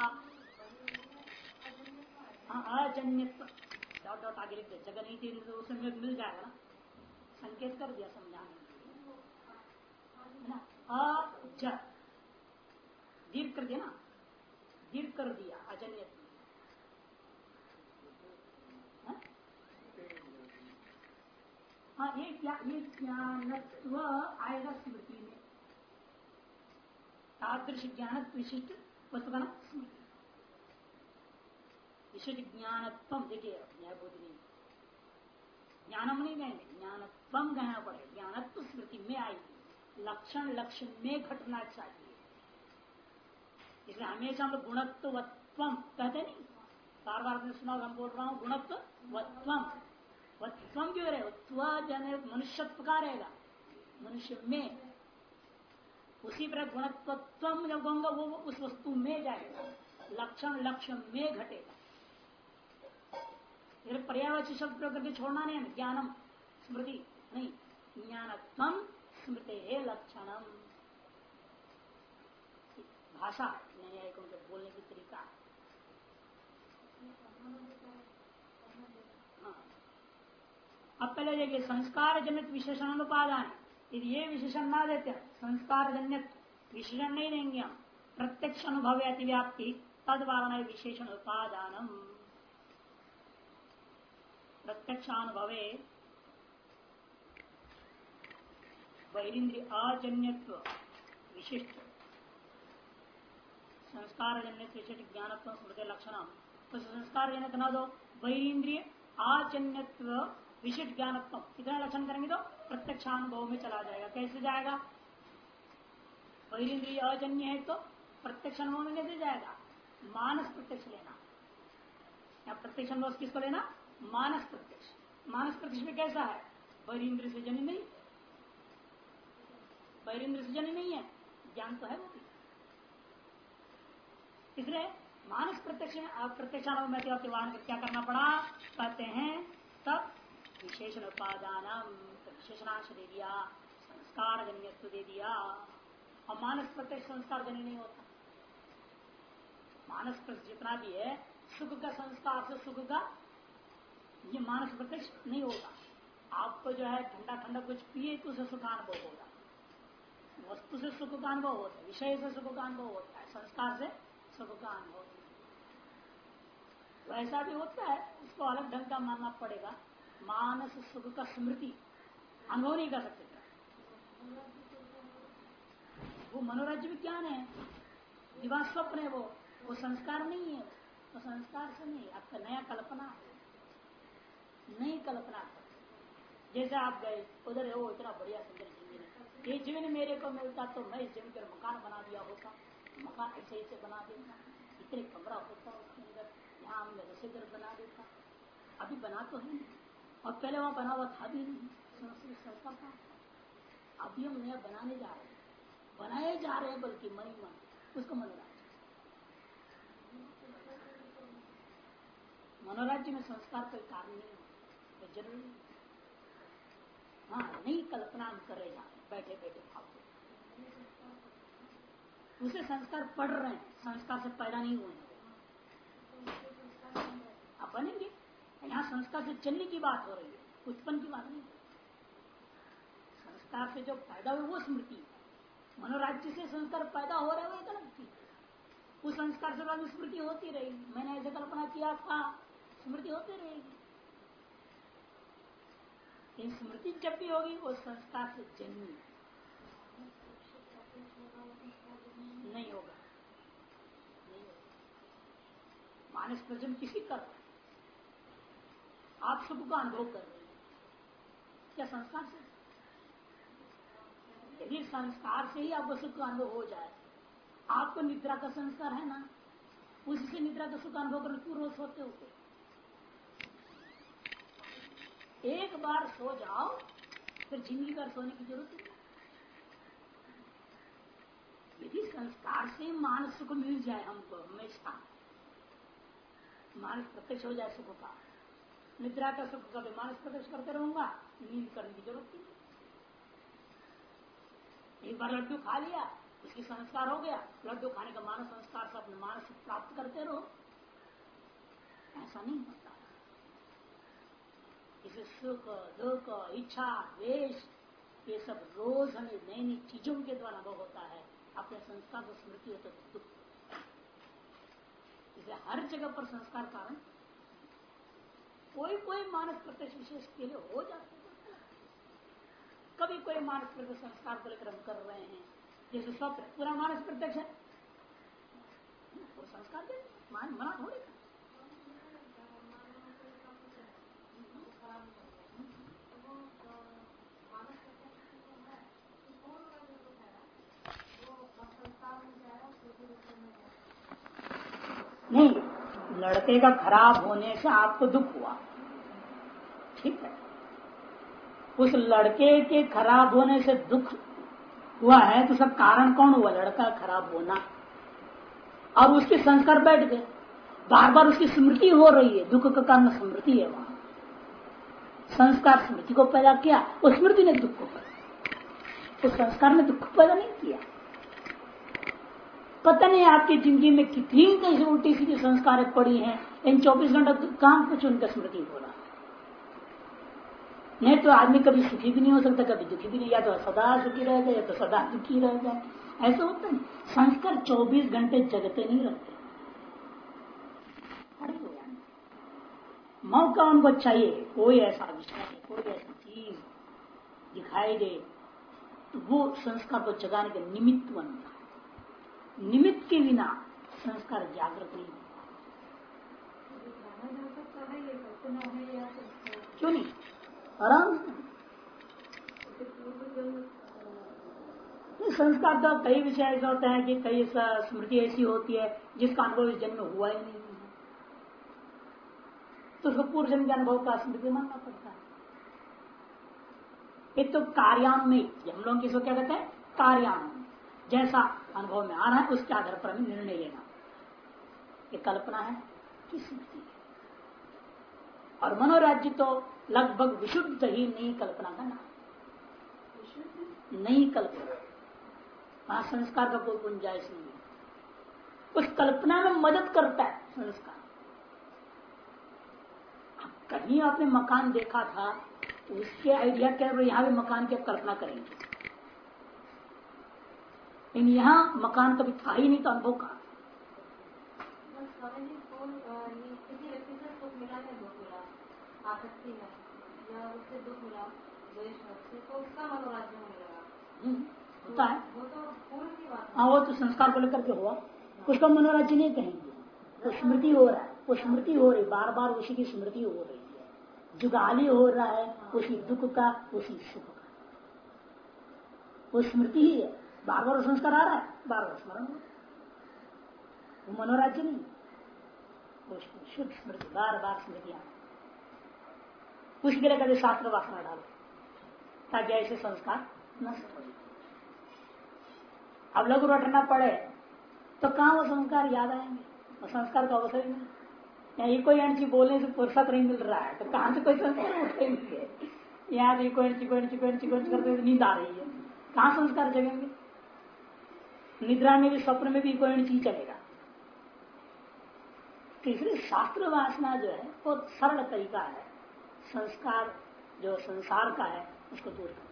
हाँ, अजन्यत्व। डॉट डॉट आगे लिखते जगह नहीं थी तो उसमें मिल जाएगा ना। संकेत कर दिया समझाने के लिए। ना? अ दीर्घ कर दिया ना? दीर्घ कर दिया अजन्यत्व हाँ? ये क्या, ये ज्ञानत्व आएगा स्मृति में। तादृश ज्ञान विशिष्ट वस्तु का नाम स्मृति। विशिष्ट ज्ञानत्व देखिए न्यायबोधि ज्ञानम नहीं कहेंगे ज्ञानत्व कहना पड़े ज्ञानत्व स्मृति में आएगी। लक्षण लक्ष्य में घटना चाहिए। इसलिए हमेशा हम लोग गुणत्व कहते नहीं बार बार सुना हम बोल रहा हूँ गुणत्व त्वम क्यों रहे जन मनुष्यत्व का रहेगा मनुष्य में उसी पर गुणत्व जब कहूँगा वो उस वस्तु में जाएगा लक्षण लक्ष्य में घटेगा पर्यावरण शब्द प्रयोग करके छोड़ना नहीं है ज्ञानम स्मृति नहीं ज्ञानत्म स्मृति है लक्षणम भाषा न्यायिकों के बोलने की तरीका। हाँ। अब पहले देखिए संस्कार जनित विशेषण अनुपादान यदि ये विशेषण ना देते संस्कार जनित विशेषण नहीं देंगे हम। प्रत्यक्ष अनुभव अतिव्याप्ति, तद वारण विशेषण उपादान प्रत्यक्षानुभवे बहिरिंद्रिय अजन्यत्व विशिष्ट। संस्कार जनित विशिष्ट ज्ञानत्व स्मृति लक्षण। तो संस्कार जनित न दो? बहिरिंद्रिय आजन्यत्व विशिष्ट ज्ञानत्व। कितना लक्षण करेंगे तो प्रत्यक्षानुभव में चला जाएगा। कैसे जाएगा? बहिरिंद्रिय अजन्य है तो प्रत्यक्ष अनुभव में कैसे जाएगा? मानस प्रत्यक्ष लेना। या प्रत्यक्ष अनुभव किसको लेना? मानस प्रत्यक्ष। मानस प्रत्यक्ष में कैसा है? बहिरिंद्र से जन्य नहीं। बहिरिंद्र से जन्य नहीं है। ज्ञान तो है वो भी। इसलिए मानस प्रत्यक्ष प्रत्यक्षानुभव में क्या करना पड़ा? कहते हैं, तब विशेषण उपादान विशेषणांश दे दिया। संस्कार जन्यत्व दे दिया और मानस प्रत्यक्ष संस्कार जन्य नहीं होता। मानस प्रत्यक्ष जितना भी है, सुख का संस्कार से सुख का ये मानस प्रत्यक्ष नहीं होगा आपको जो है ठंडा ठंडा कुछ पिए तो उसे सुख अनुभव होगा वस्तु से सुख का अनुभव होता है, विषय से सुख का अनुभव होता है, संस्कार से सुख का अनुभव वैसा भी होता है उसको अलग ढंग का मानना पड़ेगा। मानस सुख का स्मृति, अनुभव नहीं कर सकते। वो मनोराज्य विज्ञान है। दिवा स्वप्न है वो। वो संस्कार नहीं है। वो संस्कार से नहीं, आपका नया कल्पना। है नई कल्पना। जैसे आप गए, उधर है वो इतना बढ़िया सुंदर ज़मीन है। ये जीवन मेरे को मिलता तो मैं इस जीवन पर मकान बना दिया होता। मकान ऐसे ऐसे बना देता इतने कमरा होता उसके अंदर। यहाँ हमने रसीदर बना देता अभी बना तो है और पहले वहाँ बना हुआ था भी नहीं। संस्था था। अभी हम नया बनाने जा रहे हैं। बनाए जा रहे हैं, बल्कि मन मन उसको मनोराज्य। मनोराज्य में संस्कार कोई कारण नहीं है। ज़रूरी हाँ नहीं कल्पना हम करे जा बैठे बैठे फालतू उसे संस्कार पढ़ रहे हैं। संस्कार से पैदा नहीं हुए आप बनेंगे। यहाँ संस्कार से चलने की बात हो रही है। उत्पन्न की बात नहीं। संस्कार से जो पैदा हुए, वो स्मृति मनोराज्य से संस्कार पैदा हो रहा है, वो एक अलग चीज़ उस संस्कार से बाद स्मृति होती रहेगी। मैंने ऐसे कल्पना किया था। स्मृति होती रहेगी। स्मृति जब भी होगी, वो संस्कार से जन्मी नहीं होगा मानस प्रजन किसी कर आप सुख का अनुभव कर रहे क्या संस्कार से? यदि संस्कार से ही आपको सुख का अनुभव हो जाए, आपको निद्रा का संस्कार है ना? उससे निद्रा का सुख अनुभव करने पूर्व सोते होते एक बार सो जाओ, फिर ज़िंदगी भर सोने की ज़रूरत नहीं। यदि संस्कार से मानस सुख मिल जाए हमको, हमेशा मानस प्रत्यक्ष हो जाए सुख का। निद्रा का सुख कभी मानस प्रत्यक्ष करते रहूँगा, नींद करने की ज़रूरत नहीं। एक बार लड्डू खा लिया, उसकी संस्कार हो गया। लड्डू खाने का मानस संस्कार से अपने मानस प्राप्त करते रहो। ऐसा नहीं होता। इसे सुख, दुख, इच्छा द्वेश ये सब रोज हमें नई नई चीज़ों के द्वारा अनुभव होता है। अपने संस्कार को स्मृति होता दुख। इसे हर जगह पर संस्कार कारण कोई कोई मानस प्रत्यक्ष विशेष के लिए हो जाते कभी कोई मानस प्रत्यक्ष संस्कार को लेकर कर रहे हैं, जैसे स्वप्न, पूरा मानस प्रत्यक्ष है। संस्कार दे मान, मना थोड़ी नहीं, लड़के का खराब होने से आपको दुख हुआ। ठीक है। उस लड़के के खराब होने से दुख हुआ है तो उसका कारण कौन हुआ? लड़का खराब होना। और उसके संस्कार बैठ गए। बार बार उसकी स्मृति हो रही है। दुख का कारण स्मृति है वहाँ। संस्कार स्मृति को पैदा किया। उस स्मृति ने दुख को पैदा उस संस्कार ने दुख पैदा नहीं किया। पता नहीं आपकी ज़िंदगी में कितनी कैसी उल्टी सीधी संस्कार पड़ी हैं। इन 24 घंटा काम कुछ उनका स्मृति हो रहा नहीं तो आदमी कभी सुखी भी नहीं हो सकता, कभी दुखी भी नहीं, या तो सदा सुखी रह जाए या तो सदा दुखी रह जाए ऐसा होता है। संस्कार 24 घंटे जगते नहीं रहते। मौका उनको चाहिए, कोई ऐसा विषय कोई ऐसी चीज़ दिखाई दे तो वो संस्कार को जगाने का निमित्त बनता निमित्त के बिना संस्कार जागृत नहीं क्यों नहीं? आराम संस्कार तो कई विषय ऐसे होते हैं कि कई स्मृति ऐसी होती है जिसका अनुभव इस जन्म हुआ ही नहीं है। तो उसको पूर्व जन्म के अनुभव का स्मृति मानना पड़ता है। एक तो कार्याम में हम लोग किसको क्या कहते हैं? कार्याम जैसा अनुभव में आ रहा है उसके आधार पर हमें निर्णय लेना ये कल्पना है कि स्मृति है। और मनोराज्य तो लगभग विशुद्ध ही नई कल्पना का नाम नई कल्पना। वहाँ संस्कार का कोई गुंजाइश नहीं है। उस कल्पना में मदद करता है संस्कार। कहीं आपने मकान देखा था उसके आइडिया के यहाँ भी मकान की कल्पना करेंगे। लेकिन यहाँ मकान कभी था ही नहीं तो अनुभव का हम्म, होता है। हाँ। वो तो संस्कार को लेकर के हुआ। उसका मनोराज्य नहीं कहेंगे। वो स्मृति हो रहा है। वो स्मृति हो रही बार बार उसी की स्मृति हो रही है। जुगाली हो रहा है उसी दुख का उसी सुख का। वो स्मृति ही है। बार बार संस्कार आ रहा है बार बार स्मरण हो। वो मनोराज्य नहीं शुद्ध स्मृति बार बार स्मृतियाँ उसके लिए कभी शास्त्र वासना डालो, ताकि ऐसे संस्कार नष्ट हो। अब लघु रटना पड़े तो कहा वो संस्कार याद आएँगे? संस्कार का अवसर ही नहीं। ये कोई अंशी बोलने से फुर्सत नहीं मिल रहा है तो कहाँ से कोई संस्कार उठेंगे यहाँ अंशी कोई अंशी कोई करते नींद आ रही है। कहा संस्कार जगेंगे? निद्रा में भी स्वप्न में भी कोई अंशी चलेगा। तीसरी, शास्त्र वासना जो है वो सरल तरीका है। संस्कार, जो संसार का है, उसको दूर करना।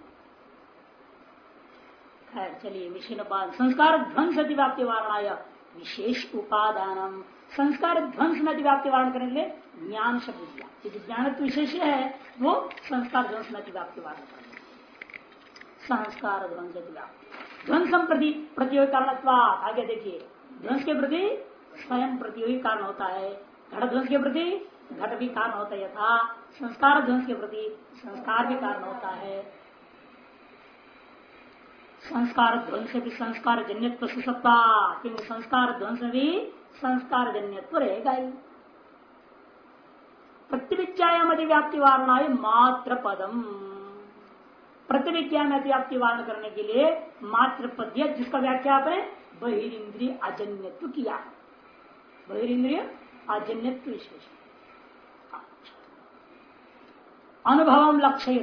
खैर, चलिए विषय संस्कार ध्वंस अतिव्याप्ति वारणा विशेष उपादान संस्कार ध्वंस में अतिव्याप्ति वारण करने के लिए ज्ञान शब्द दिया। जो ज्ञान विशेष है, वो संस्कार ध्वंस में अतिव्याप्ति वारण कर संस्कार ध्वंस अतिव्याप्ति। ध्वंसम प्रति प्रतियोगी कारण आगे देखिए ध्वंस के प्रति स्वयं प्रतियोगी कारण होता है, घट ध्वंस के प्रति घट भी कारण होता है, यथा संस्कार ध्वंस के प्रति संस्कार भी कारण होता है। संस्कार ध्वंस भी संस्कार जन्यत्व सुसत्ता क्योंकि संस्कार ध्वंस भी संस्कार जन्यत्व रहेगा ही। प्रतिविद्यायाम अधिव्याप्ति वारणा मात्र पदम में अतिव्याप्ति वारण करने के लिए मात्र पद्य जिसका व्याख्या आपने, बहिर्ंद्रिय अजन्यत्व किया है। बहिर्ंद्रिय अजन्यत्व विशेष अनुभव लक्ष्य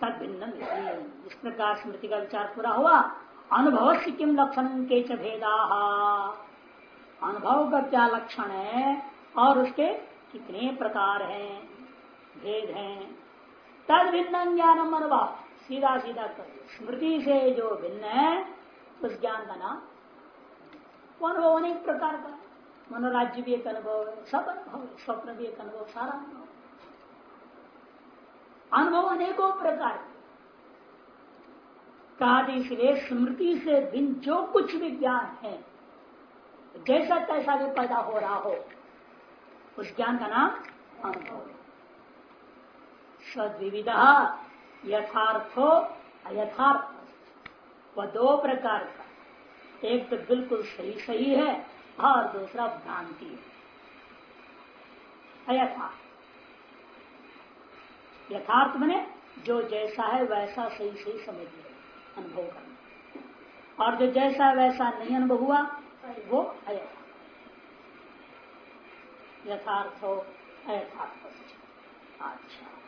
तद भिन्न इस प्रकार स्मृति का विचार पूरा हुआ। अनुभव से किम लक्षण के च भेदा? अनुभव का क्या लक्षण है और उसके कितने प्रकार हैं? भेद हैं। तद भिन्न ज्ञानम अनुभव। सीधा सीधा स्मृति से जो भिन्न है, उस ज्ञान का नाम अनुभव अनेक प्रकार का। मनोराज्य भी एक अनुभव है, सब अनुभव है, स्वप्न भी एक अनुभव, सारा अनुभव अनुभव अनेकों प्रकार के। कहा इसलिए स्मृति से भिन्न जो कुछ भी ज्ञान है, जैसा तैसा भी पैदा हो रहा हो, उस ज्ञान का नाम अनुभव है। यथार्थो, अयथार्थ। वह दो प्रकार का। एक तो बिल्कुल सही सही है और दूसरा भ्रांति है। यथार्थ यथार्थ बने जो जैसा है वैसा सही सही समझ लिया अनुभव करना। और जो जैसा वैसा नहीं अनुभव हुआ, वो अयथार्थ। यथार्थ हो अयथार्थ। अच्छा।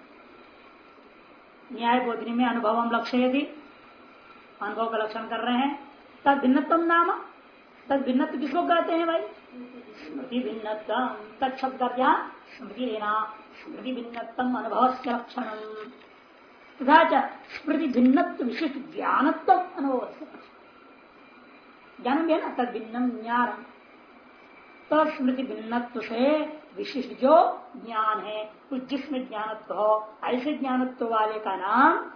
न्याय बोधनी में अनुभव हम लक्ष्य यदि अनुभव का लक्षण कर रहे हैं। तब भिन्नतम नाम। तब भिन्नत्व किसको कहते हैं भाई? स्मृति भिन्नतम तत्शब्द क्या स्मृति लेना स्मृति भिन्नतम अनुभव से लक्षण तथा स्मृति भिन्नत्व विशिष्ट ज्ञानत्व अनुभव से ज्ञान भी है ना तद भिन्नम ज्ञान तो स्मृति भिन्नत्व से विशिष्ट जो ज्ञान है उस जिसमें ज्ञानत्व हो, ऐसे ज्ञानत्व वाले का नाम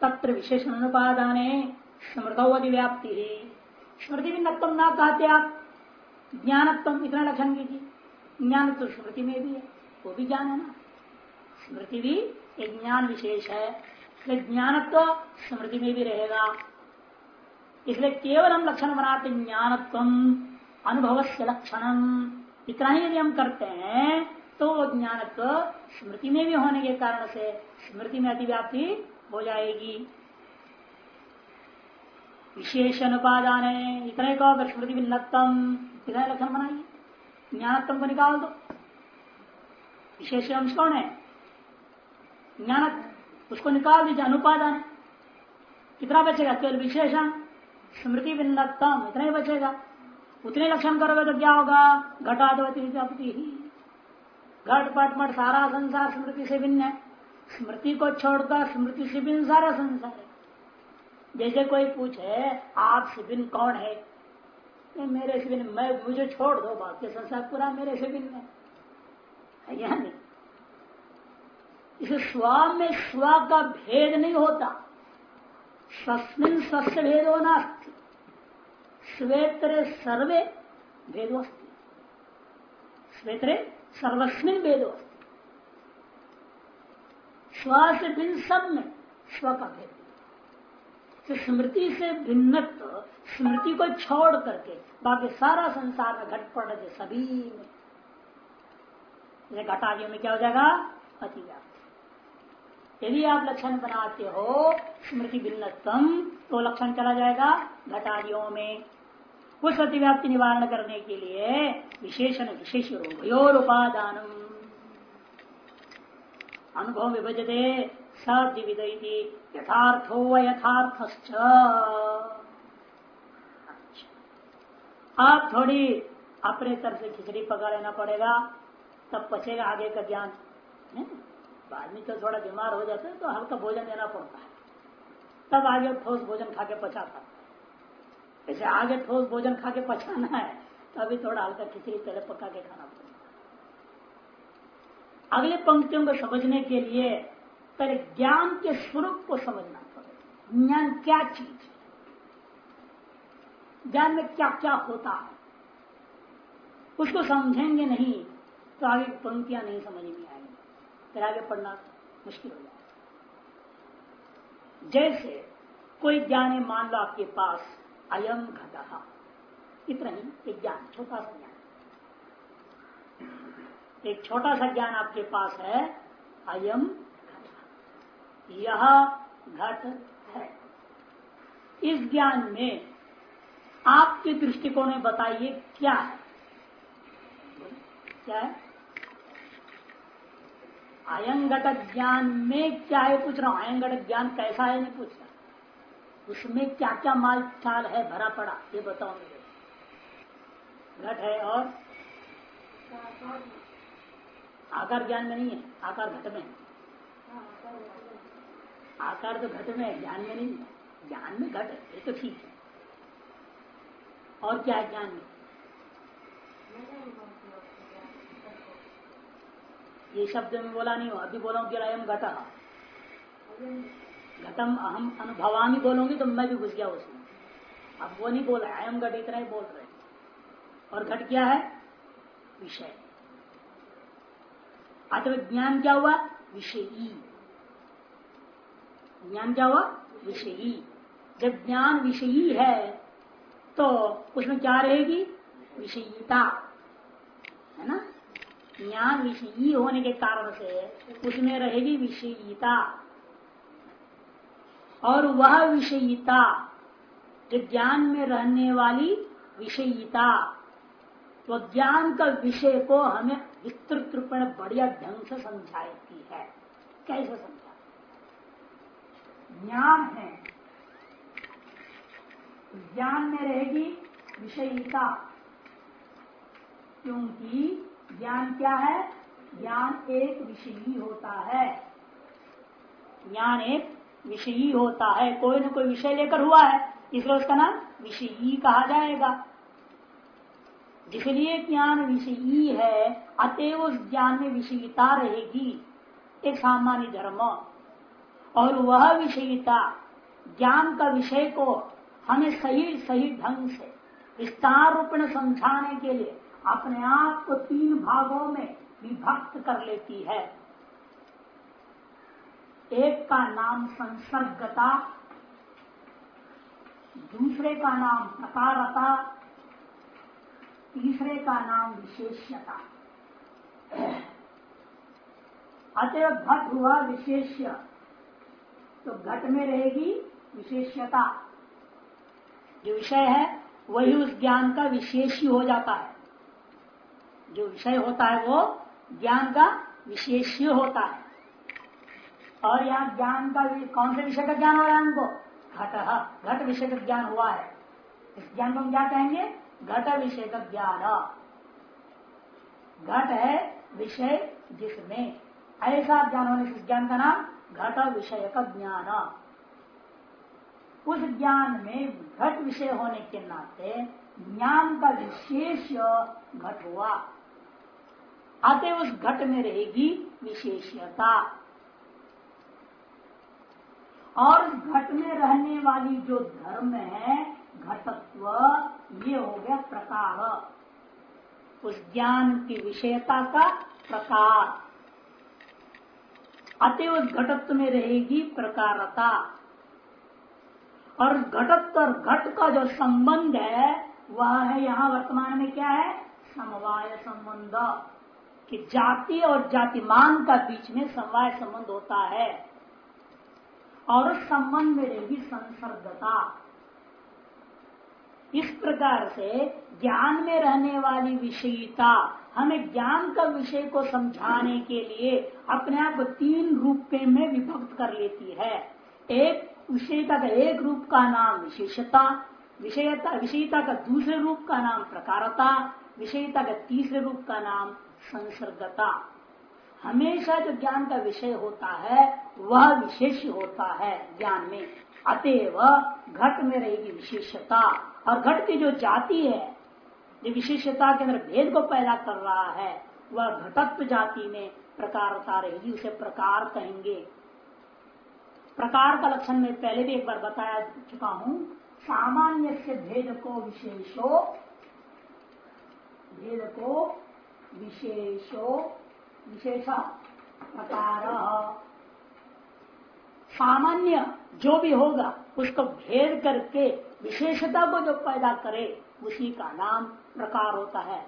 तत्र विशेषण अनुपादान स्मृतवधि व्याप्ति स्मृति भी नत्म ना कहते आप। ज्ञानत्म इतना लक्षण कीजिए। ज्ञान तो स्मृति में भी है, वो भी ज्ञान है ना। स्मृति भी एक ज्ञान विशेष है, इसलिए ज्ञानत्व स्मृति में भी रहेगा। इसलिए केवल हम लक्षण बनाते ज्ञानत्व अनुभव से लक्षण। इतना ही यदि हम करते हैं तो ज्ञानत्व स्मृति में भी होने के कारण से स्मृति में अतिव्याप्ति हो जाएगी। विशेष अनुपादान है, इतने को अगर स्मृति भिन्नतम इतना लक्षण बनाइए। ज्ञानत्म को निकाल दो। विशेष अंश कौन है? ज्ञान उसको निकाल दीजिए, अनुपादान कितना बचेगा? केवल विशेषण स्मृति भिन्नतम इतना ही बचेगा। उतने लक्षण करोगे तो क्या होगा? घटाधवती ही घट, पट, मट, सारा संसार स्मृति से भिन्न है। स्मृति को छोड़कर स्मृति से भिन्न सारा संसार है। जैसे कोई पूछे, आप सिबिन कौन है? मेरे सिबिन मैं, मुझे छोड़ दो बाकी संसार पूरा मेरे सिबिन में है। नहीं? इसे स्व में स्व का भेद नहीं होता। सस्मिन सस्य भेदो नास्ति। श्वेतरे सर्वे भेदो श्वेतरे सर्वस्मिन भेदो स्व से भिन्न सब में स्व का भेद स्मृति से भिन्नत्व स्मृति को छोड़ करके बाकी सारा संसार में घट पड़ रहे सभी में। घटादियों में क्या हो जाएगा? अतिव्याप्ति। यदि आप लक्षण बनाते हो स्मृति भिन्नतम तो लक्षण चला जाएगा घटादियों में। उस अतिव्याप्ति निवारण करने के लिए विशेषण विशेष उपादान अनुभव विभजते सदिविद यथार्थो यथार्थ आप थोड़ी अपने तरफ़ से खिचड़ी पका लेना पड़ेगा, तब पचेगा आगे का ज्ञान। बाद में तो थोड़ा बीमार हो जाता है तो हल्का भोजन देना पड़ता है। तब आगे ठोस भोजन खा के पचाता है। ऐसे आगे ठोस भोजन खा के पचाना है तो अभी थोड़ा हल्का खिचड़ी पहले पका के खाना पड़ेगा। अगले पंक्तियों को समझने के लिए पहले ज्ञान के स्वरूप को समझना पड़ेगा। ज्ञान क्या चीज़ है? ज्ञान में क्या क्या होता है? उसको समझेंगे नहीं तो आगे पंक्तियाँ नहीं समझ में आएँगी। फिर आगे पढ़ना मुश्किल हो जाएगा। जैसे कोई ज्ञान है मान लो आपके पास अयम घट इतना ही एक ज्ञान छोटा सा ज्ञान एक छोटा सा ज्ञान आपके पास है अयम यह घट है। इस ज्ञान में आपके दृष्टिकोण में बताइए क्या है? क्या है? आयन ज्ञान में क्या है पूछ रहा हूँ? आयन घटक ज्ञान कैसा है, नहीं पूछ रहा। उसमें क्या क्या माल चाल है भरा पड़ा, ये बताओ मेरे घट है और? आकार ज्ञान में नहीं है, आकार घट में। आकार तो घट में है, ज्ञान में नहीं है। ज्ञान में घट है, ये तो ठीक है। और क्या है ज्ञान में? ये शब्द में बोला नहीं हो, अभी बोला कि अयम घट घटम अहम अनुभवामी बोलूँगी तो मैं भी घुस गया उसमें अब वो नहीं बोल रहे अयम घट इतना ही बोल रहे और घट क्या है विषय। अतः ज्ञान क्या हुआ? विषयी। ज्ञान क्या हुआ? विषयी। जब ज्ञान विषयी है तो उसमें क्या रहेगी? विषयीता। है ना? ज्ञान विषयी होने के कारण से उसमें रहेगी विषयीता। और वह विषयिता, जो ज्ञान में रहने वाली विषयीता। तो ज्ञान का विषय को हमें विस्तृत रूप में बढ़िया ढंग से समझाती है। कैसे समझा ज्ञान है। ज्ञान में रहेगी विषयिता। क्योंकि ज्ञान क्या है? ज्ञान एक विषयी होता है। ज्ञान एक विषयी होता है, कोई ना कोई विषय लेकर हुआ है, इसलिए उसका नाम विषयी कहा जाएगा। जिसलिए ज्ञान विषयी है, अतएव उस ज्ञान में विषयता रहेगी, एक सामान्य धर्म। और वह विषयता, ज्ञान का विषय को हमें सही सही ढंग से विस्तार रूप में समझाने के लिए अपने आप को तीन भागों में विभक्त कर लेती है। एक का नाम संसर्गता, दूसरे का नाम प्रकारता तीसरे का नाम विशेष्यता। अतः घट हुआ विशेष्य तो घट में रहेगी विशेष्यता। जो विषय है, वही उस ज्ञान का विशेष हो जाता है। जो विषय होता है, वो ज्ञान का विशेष होता है। और यहाँ ज्ञान का कौन से विषय का ज्ञान हो रहा है हमको? घट घट विषय का ज्ञान हुआ है। इस ज्ञान को हम क्या कहेंगे? घट विषय का ज्ञान। घट है विषय जिसमें, ऐसा ज्ञान होने से ज्ञान का नाम घट विषय का ज्ञान। उस ज्ञान में घट विषय होने के नाते ज्ञान का विशेष घट हुआ। अतः उस घट में रहेगी विशेषता। और घट में रहने वाली जो धर्म है, घटत्व, ये हो गया प्रकार। उस ज्ञान की विषयता का प्रकार। अतः उस घटत्व में रहेगी प्रकारता। और घटत्व और घट का जो संबंध है, वह है यहाँ वर्तमान में क्या है? समवाय संबंध। कि जाति और जातिमान का बीच में समवाय संबंध होता है। और उस संबंध में रहेगी संसर्गता। इस प्रकार से ज्ञान में रहने वाली विषयता, हमें ज्ञान का विषय को समझाने के लिए अपने आप तीन रूप में विभक्त कर लेती है। एक, विषयता का एक रूप का नाम विशेषता, विषयता विषयता का दूसरे रूप का नाम प्रकारता, विषयता का तीसरे रूप का नाम संसर्गता। हमेशा जो ज्ञान का विषय होता है, वह विशेष होता है ज्ञान में। अतएव घट में रहेगी विशेषता। और घट की जो जाति है, जो विशेषता के अंदर भेद को पैदा कर रहा है, वह घटत्व जाति में प्रकारता रहेगी, उसे प्रकार कहेंगे। प्रकार का लक्षण में पहले भी एक बार बताया चुका हूँ। सामान्य से भेद को विशेषो, भेद को विशेषो विशेष प्रकार सामान्य जो भी होगा, उसको भेद करके विशेषता को जो पैदा करे, उसी का नाम प्रकार होता है।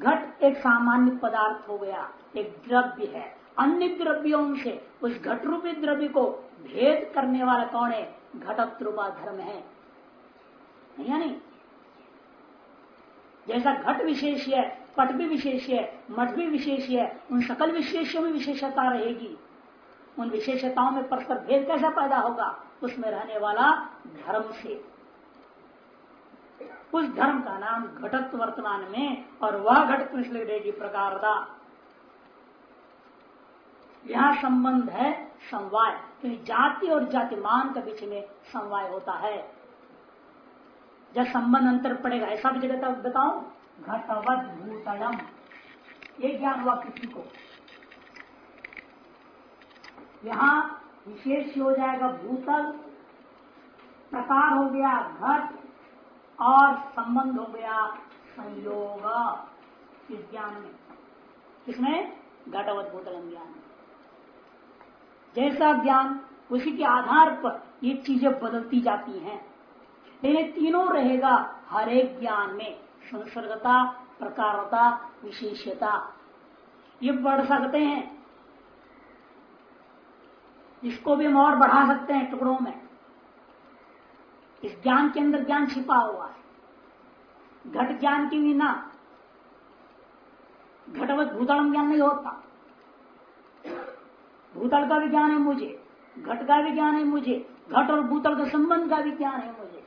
घट एक सामान्य पदार्थ हो गया, एक द्रव्य है। अन्य द्रव्यों से उस घट रूपी द्रव्य को भेद करने वाला कौन है? घटत्रुपा धर्म है। या नहीं जैसा घट विशेष है, पट भी विशेष है, मठ भी विशेष है, उन सकल विशेषों में विशेषता रहेगी। उन विशेषताओं में परस्पर भेद कैसा पैदा होगा? उसमें रहने वाला धर्म से। उस धर्म का नाम घटत्व वर्तमान में, और वह घटत्व इसलिए रहेगी प्रकारता यह संबंध है समवाय, क्योंकि जाति और जातिमान के बीच में समवाय होता है। जब संबंध अंतर पड़ेगा, ऐसा भी जगह बताओ घटवत भूतलम। ये ज्ञान हुआ किसी को। यहाँ विशेष हो जाएगा भूतल। प्रकार हो गया घट और संबंध हो गया संयोग। इस ज्ञान में। किसमें? घटवत भूतलम ज्ञान जैसा ज्ञान उसी के आधार पर ये चीज़ें बदलती जाती हैं। लेकिन तीनों रहेगा हर एक ज्ञान में। संसर्गता, प्रकारता, विशेषता। ये बढ़ सकते हैं। इसको भी हम और बढ़ा सकते हैं टुकड़ों में। इस ज्ञान के अंदर ज्ञान छिपा हुआ है। घट ज्ञान की बिना, घटवत भूतल ज्ञान नहीं होता। भूतल का भी ज्ञान है मुझे, घट का भी ज्ञान है मुझे, घट और भूतल के संबंध का भी ज्ञान है मुझे।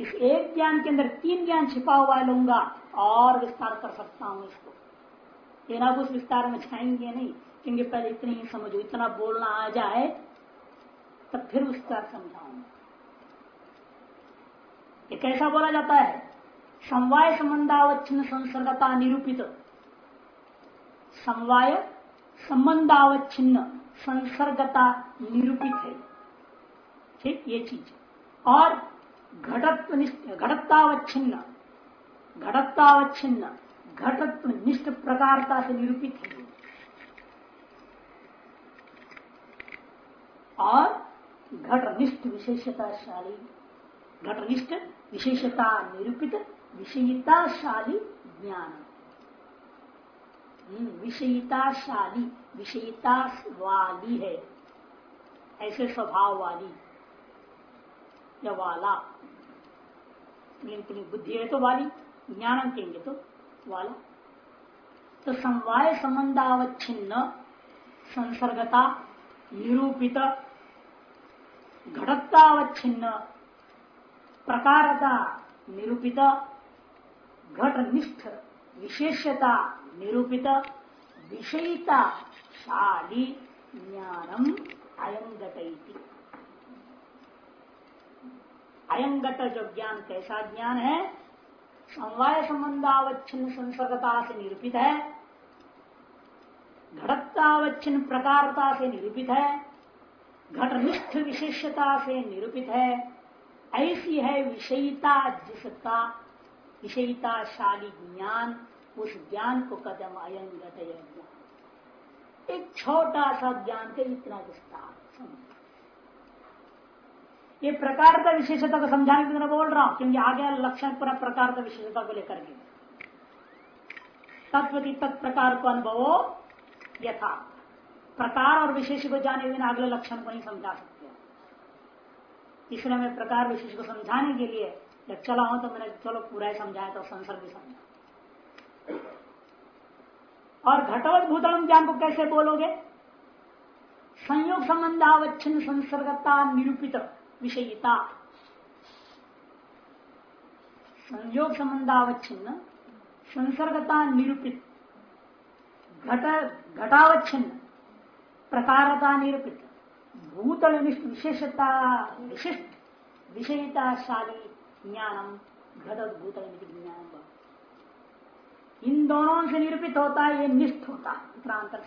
इस एक ज्ञान के अंदर तीन ज्ञान छिपा हुआ लूँगा, और विस्तार कर सकता हूँ इसको। ना कुछ विस्तार में छाएँगे नहीं, क्योंकि पहले इतनी ही समझो, इतना बोलना आ जाए, तब फिर विस्तार समझाऊँगा। कैसा बोला जाता है? समवाय संबंधावच्छिन्न संसर्गता निरूपित। समवाय संबंधावच्छिन्न संसर्गता निरूपित है। ठीक, ये चीज़। और घटत्व घटत्तावच्छिन्न घटत्तावच्छिन्न घटत्व निष्ठ प्रकारता से निरूपित है और घटनिष्ठ विशेषताशाली घटनिष्ठ विशेषता निरूपित विषयताशाली ज्ञान। विषयिताशाली विषयताशाली वाली है। ऐसे स्वभाव वाली या वाला बुद्धि है तो वाली ज्ञान कहेंगे तो वाला। तो समवाय संबंधावच्छिन्न संसर्गता, निरूपित घटत्तावच्छिन्न प्रकारता निरूपित, घटनिष्ठ, विशेषता निरूपित विषयता शाली ज्ञानम अयंगत अयंगत जो ज्ञान कैसा ज्ञान है? समवाय संबंधावच्छिन्न संसर्गता से निरूपित है। घटत्तावच्छिन्न प्रकारता से निरूपित है। घटनिष्ठ विशेषता से निरूपित है। ऐसी है विषयता जिसका विषयताशाली ज्ञान, उस ज्ञान को कदम अयंगत ज्ञान एक छोटा सा ज्ञान के इतना विस्तार। ये प्रकार का विशेषता को समझाने के तरह बोल रहा हूँ, क्योंकि आगे लक्षण पूरा प्रकार का विशेषता को लेकर के। तत्व की तत्प्रकार को अनुभव, यथा। प्रकार और विशेष को जाने बिना अगले लक्षण को नहीं समझा सकते इसलिए मैं प्रकार विशेष को समझाने के लिए, जब चला हूँ तो मैंने चलो पूरा ही समझाया तो संसर्ग भी समझा। और घटवत भूतल ज्ञान को कैसे बोलोगे? संयोग संबंध संबंधावच्छिन्न संसर्गता निरूपित। विषयता। संयोग संबंधावच्छिन्न संसर्गता निरूपित, घट, घटावच्छिन्न, प्रकारता निरूपित भूतल विशेषता विशिष्ट, विषयताशाली ज्ञानम घटत भूतल ज्ञान इन दोनों से निरूपित होता है, ये निष्ठ होता है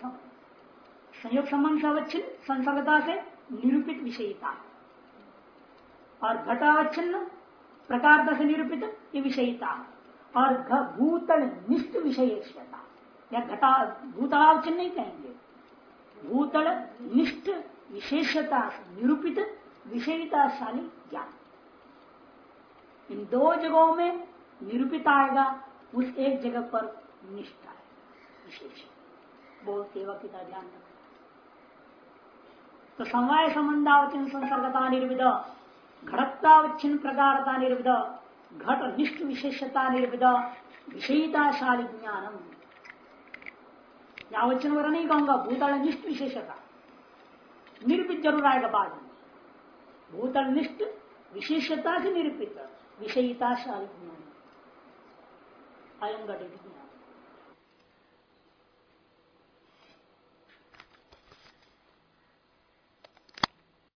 संयोग संबंध से अवच्छिन्न, संसर्गता से निरूपित विषयता। और घटावच्छिन्न प्रकार से निरूपित ये विषयता और भूतल निष्ठ विषयता या घटा नहीं कहेंगे। भूतल निष्ठ विशेषता निरूपित, विषयताशाली ज्ञान। इन दो जगहों में निरूपित आएगा, उस एक जगह पर निष्ठा है, विशेष। बहुत सेवा पिता ध्यान रखना तो समवाय संबंधावचिन संसर्गता निर्विध घटतावच्छिन्न प्रकारता निर्विध घट निष्ठ विशेषता निर्विध विषयताशाली ज्ञानम या वचन वगैरह नहीं कहूँगा भूतल निष्ठ विशेषता निरूपित ज़रूर आएगा बाद में भूतल निष्ठ विशेषता से निरूपित विषयता शाही ज्ञान अयम घटित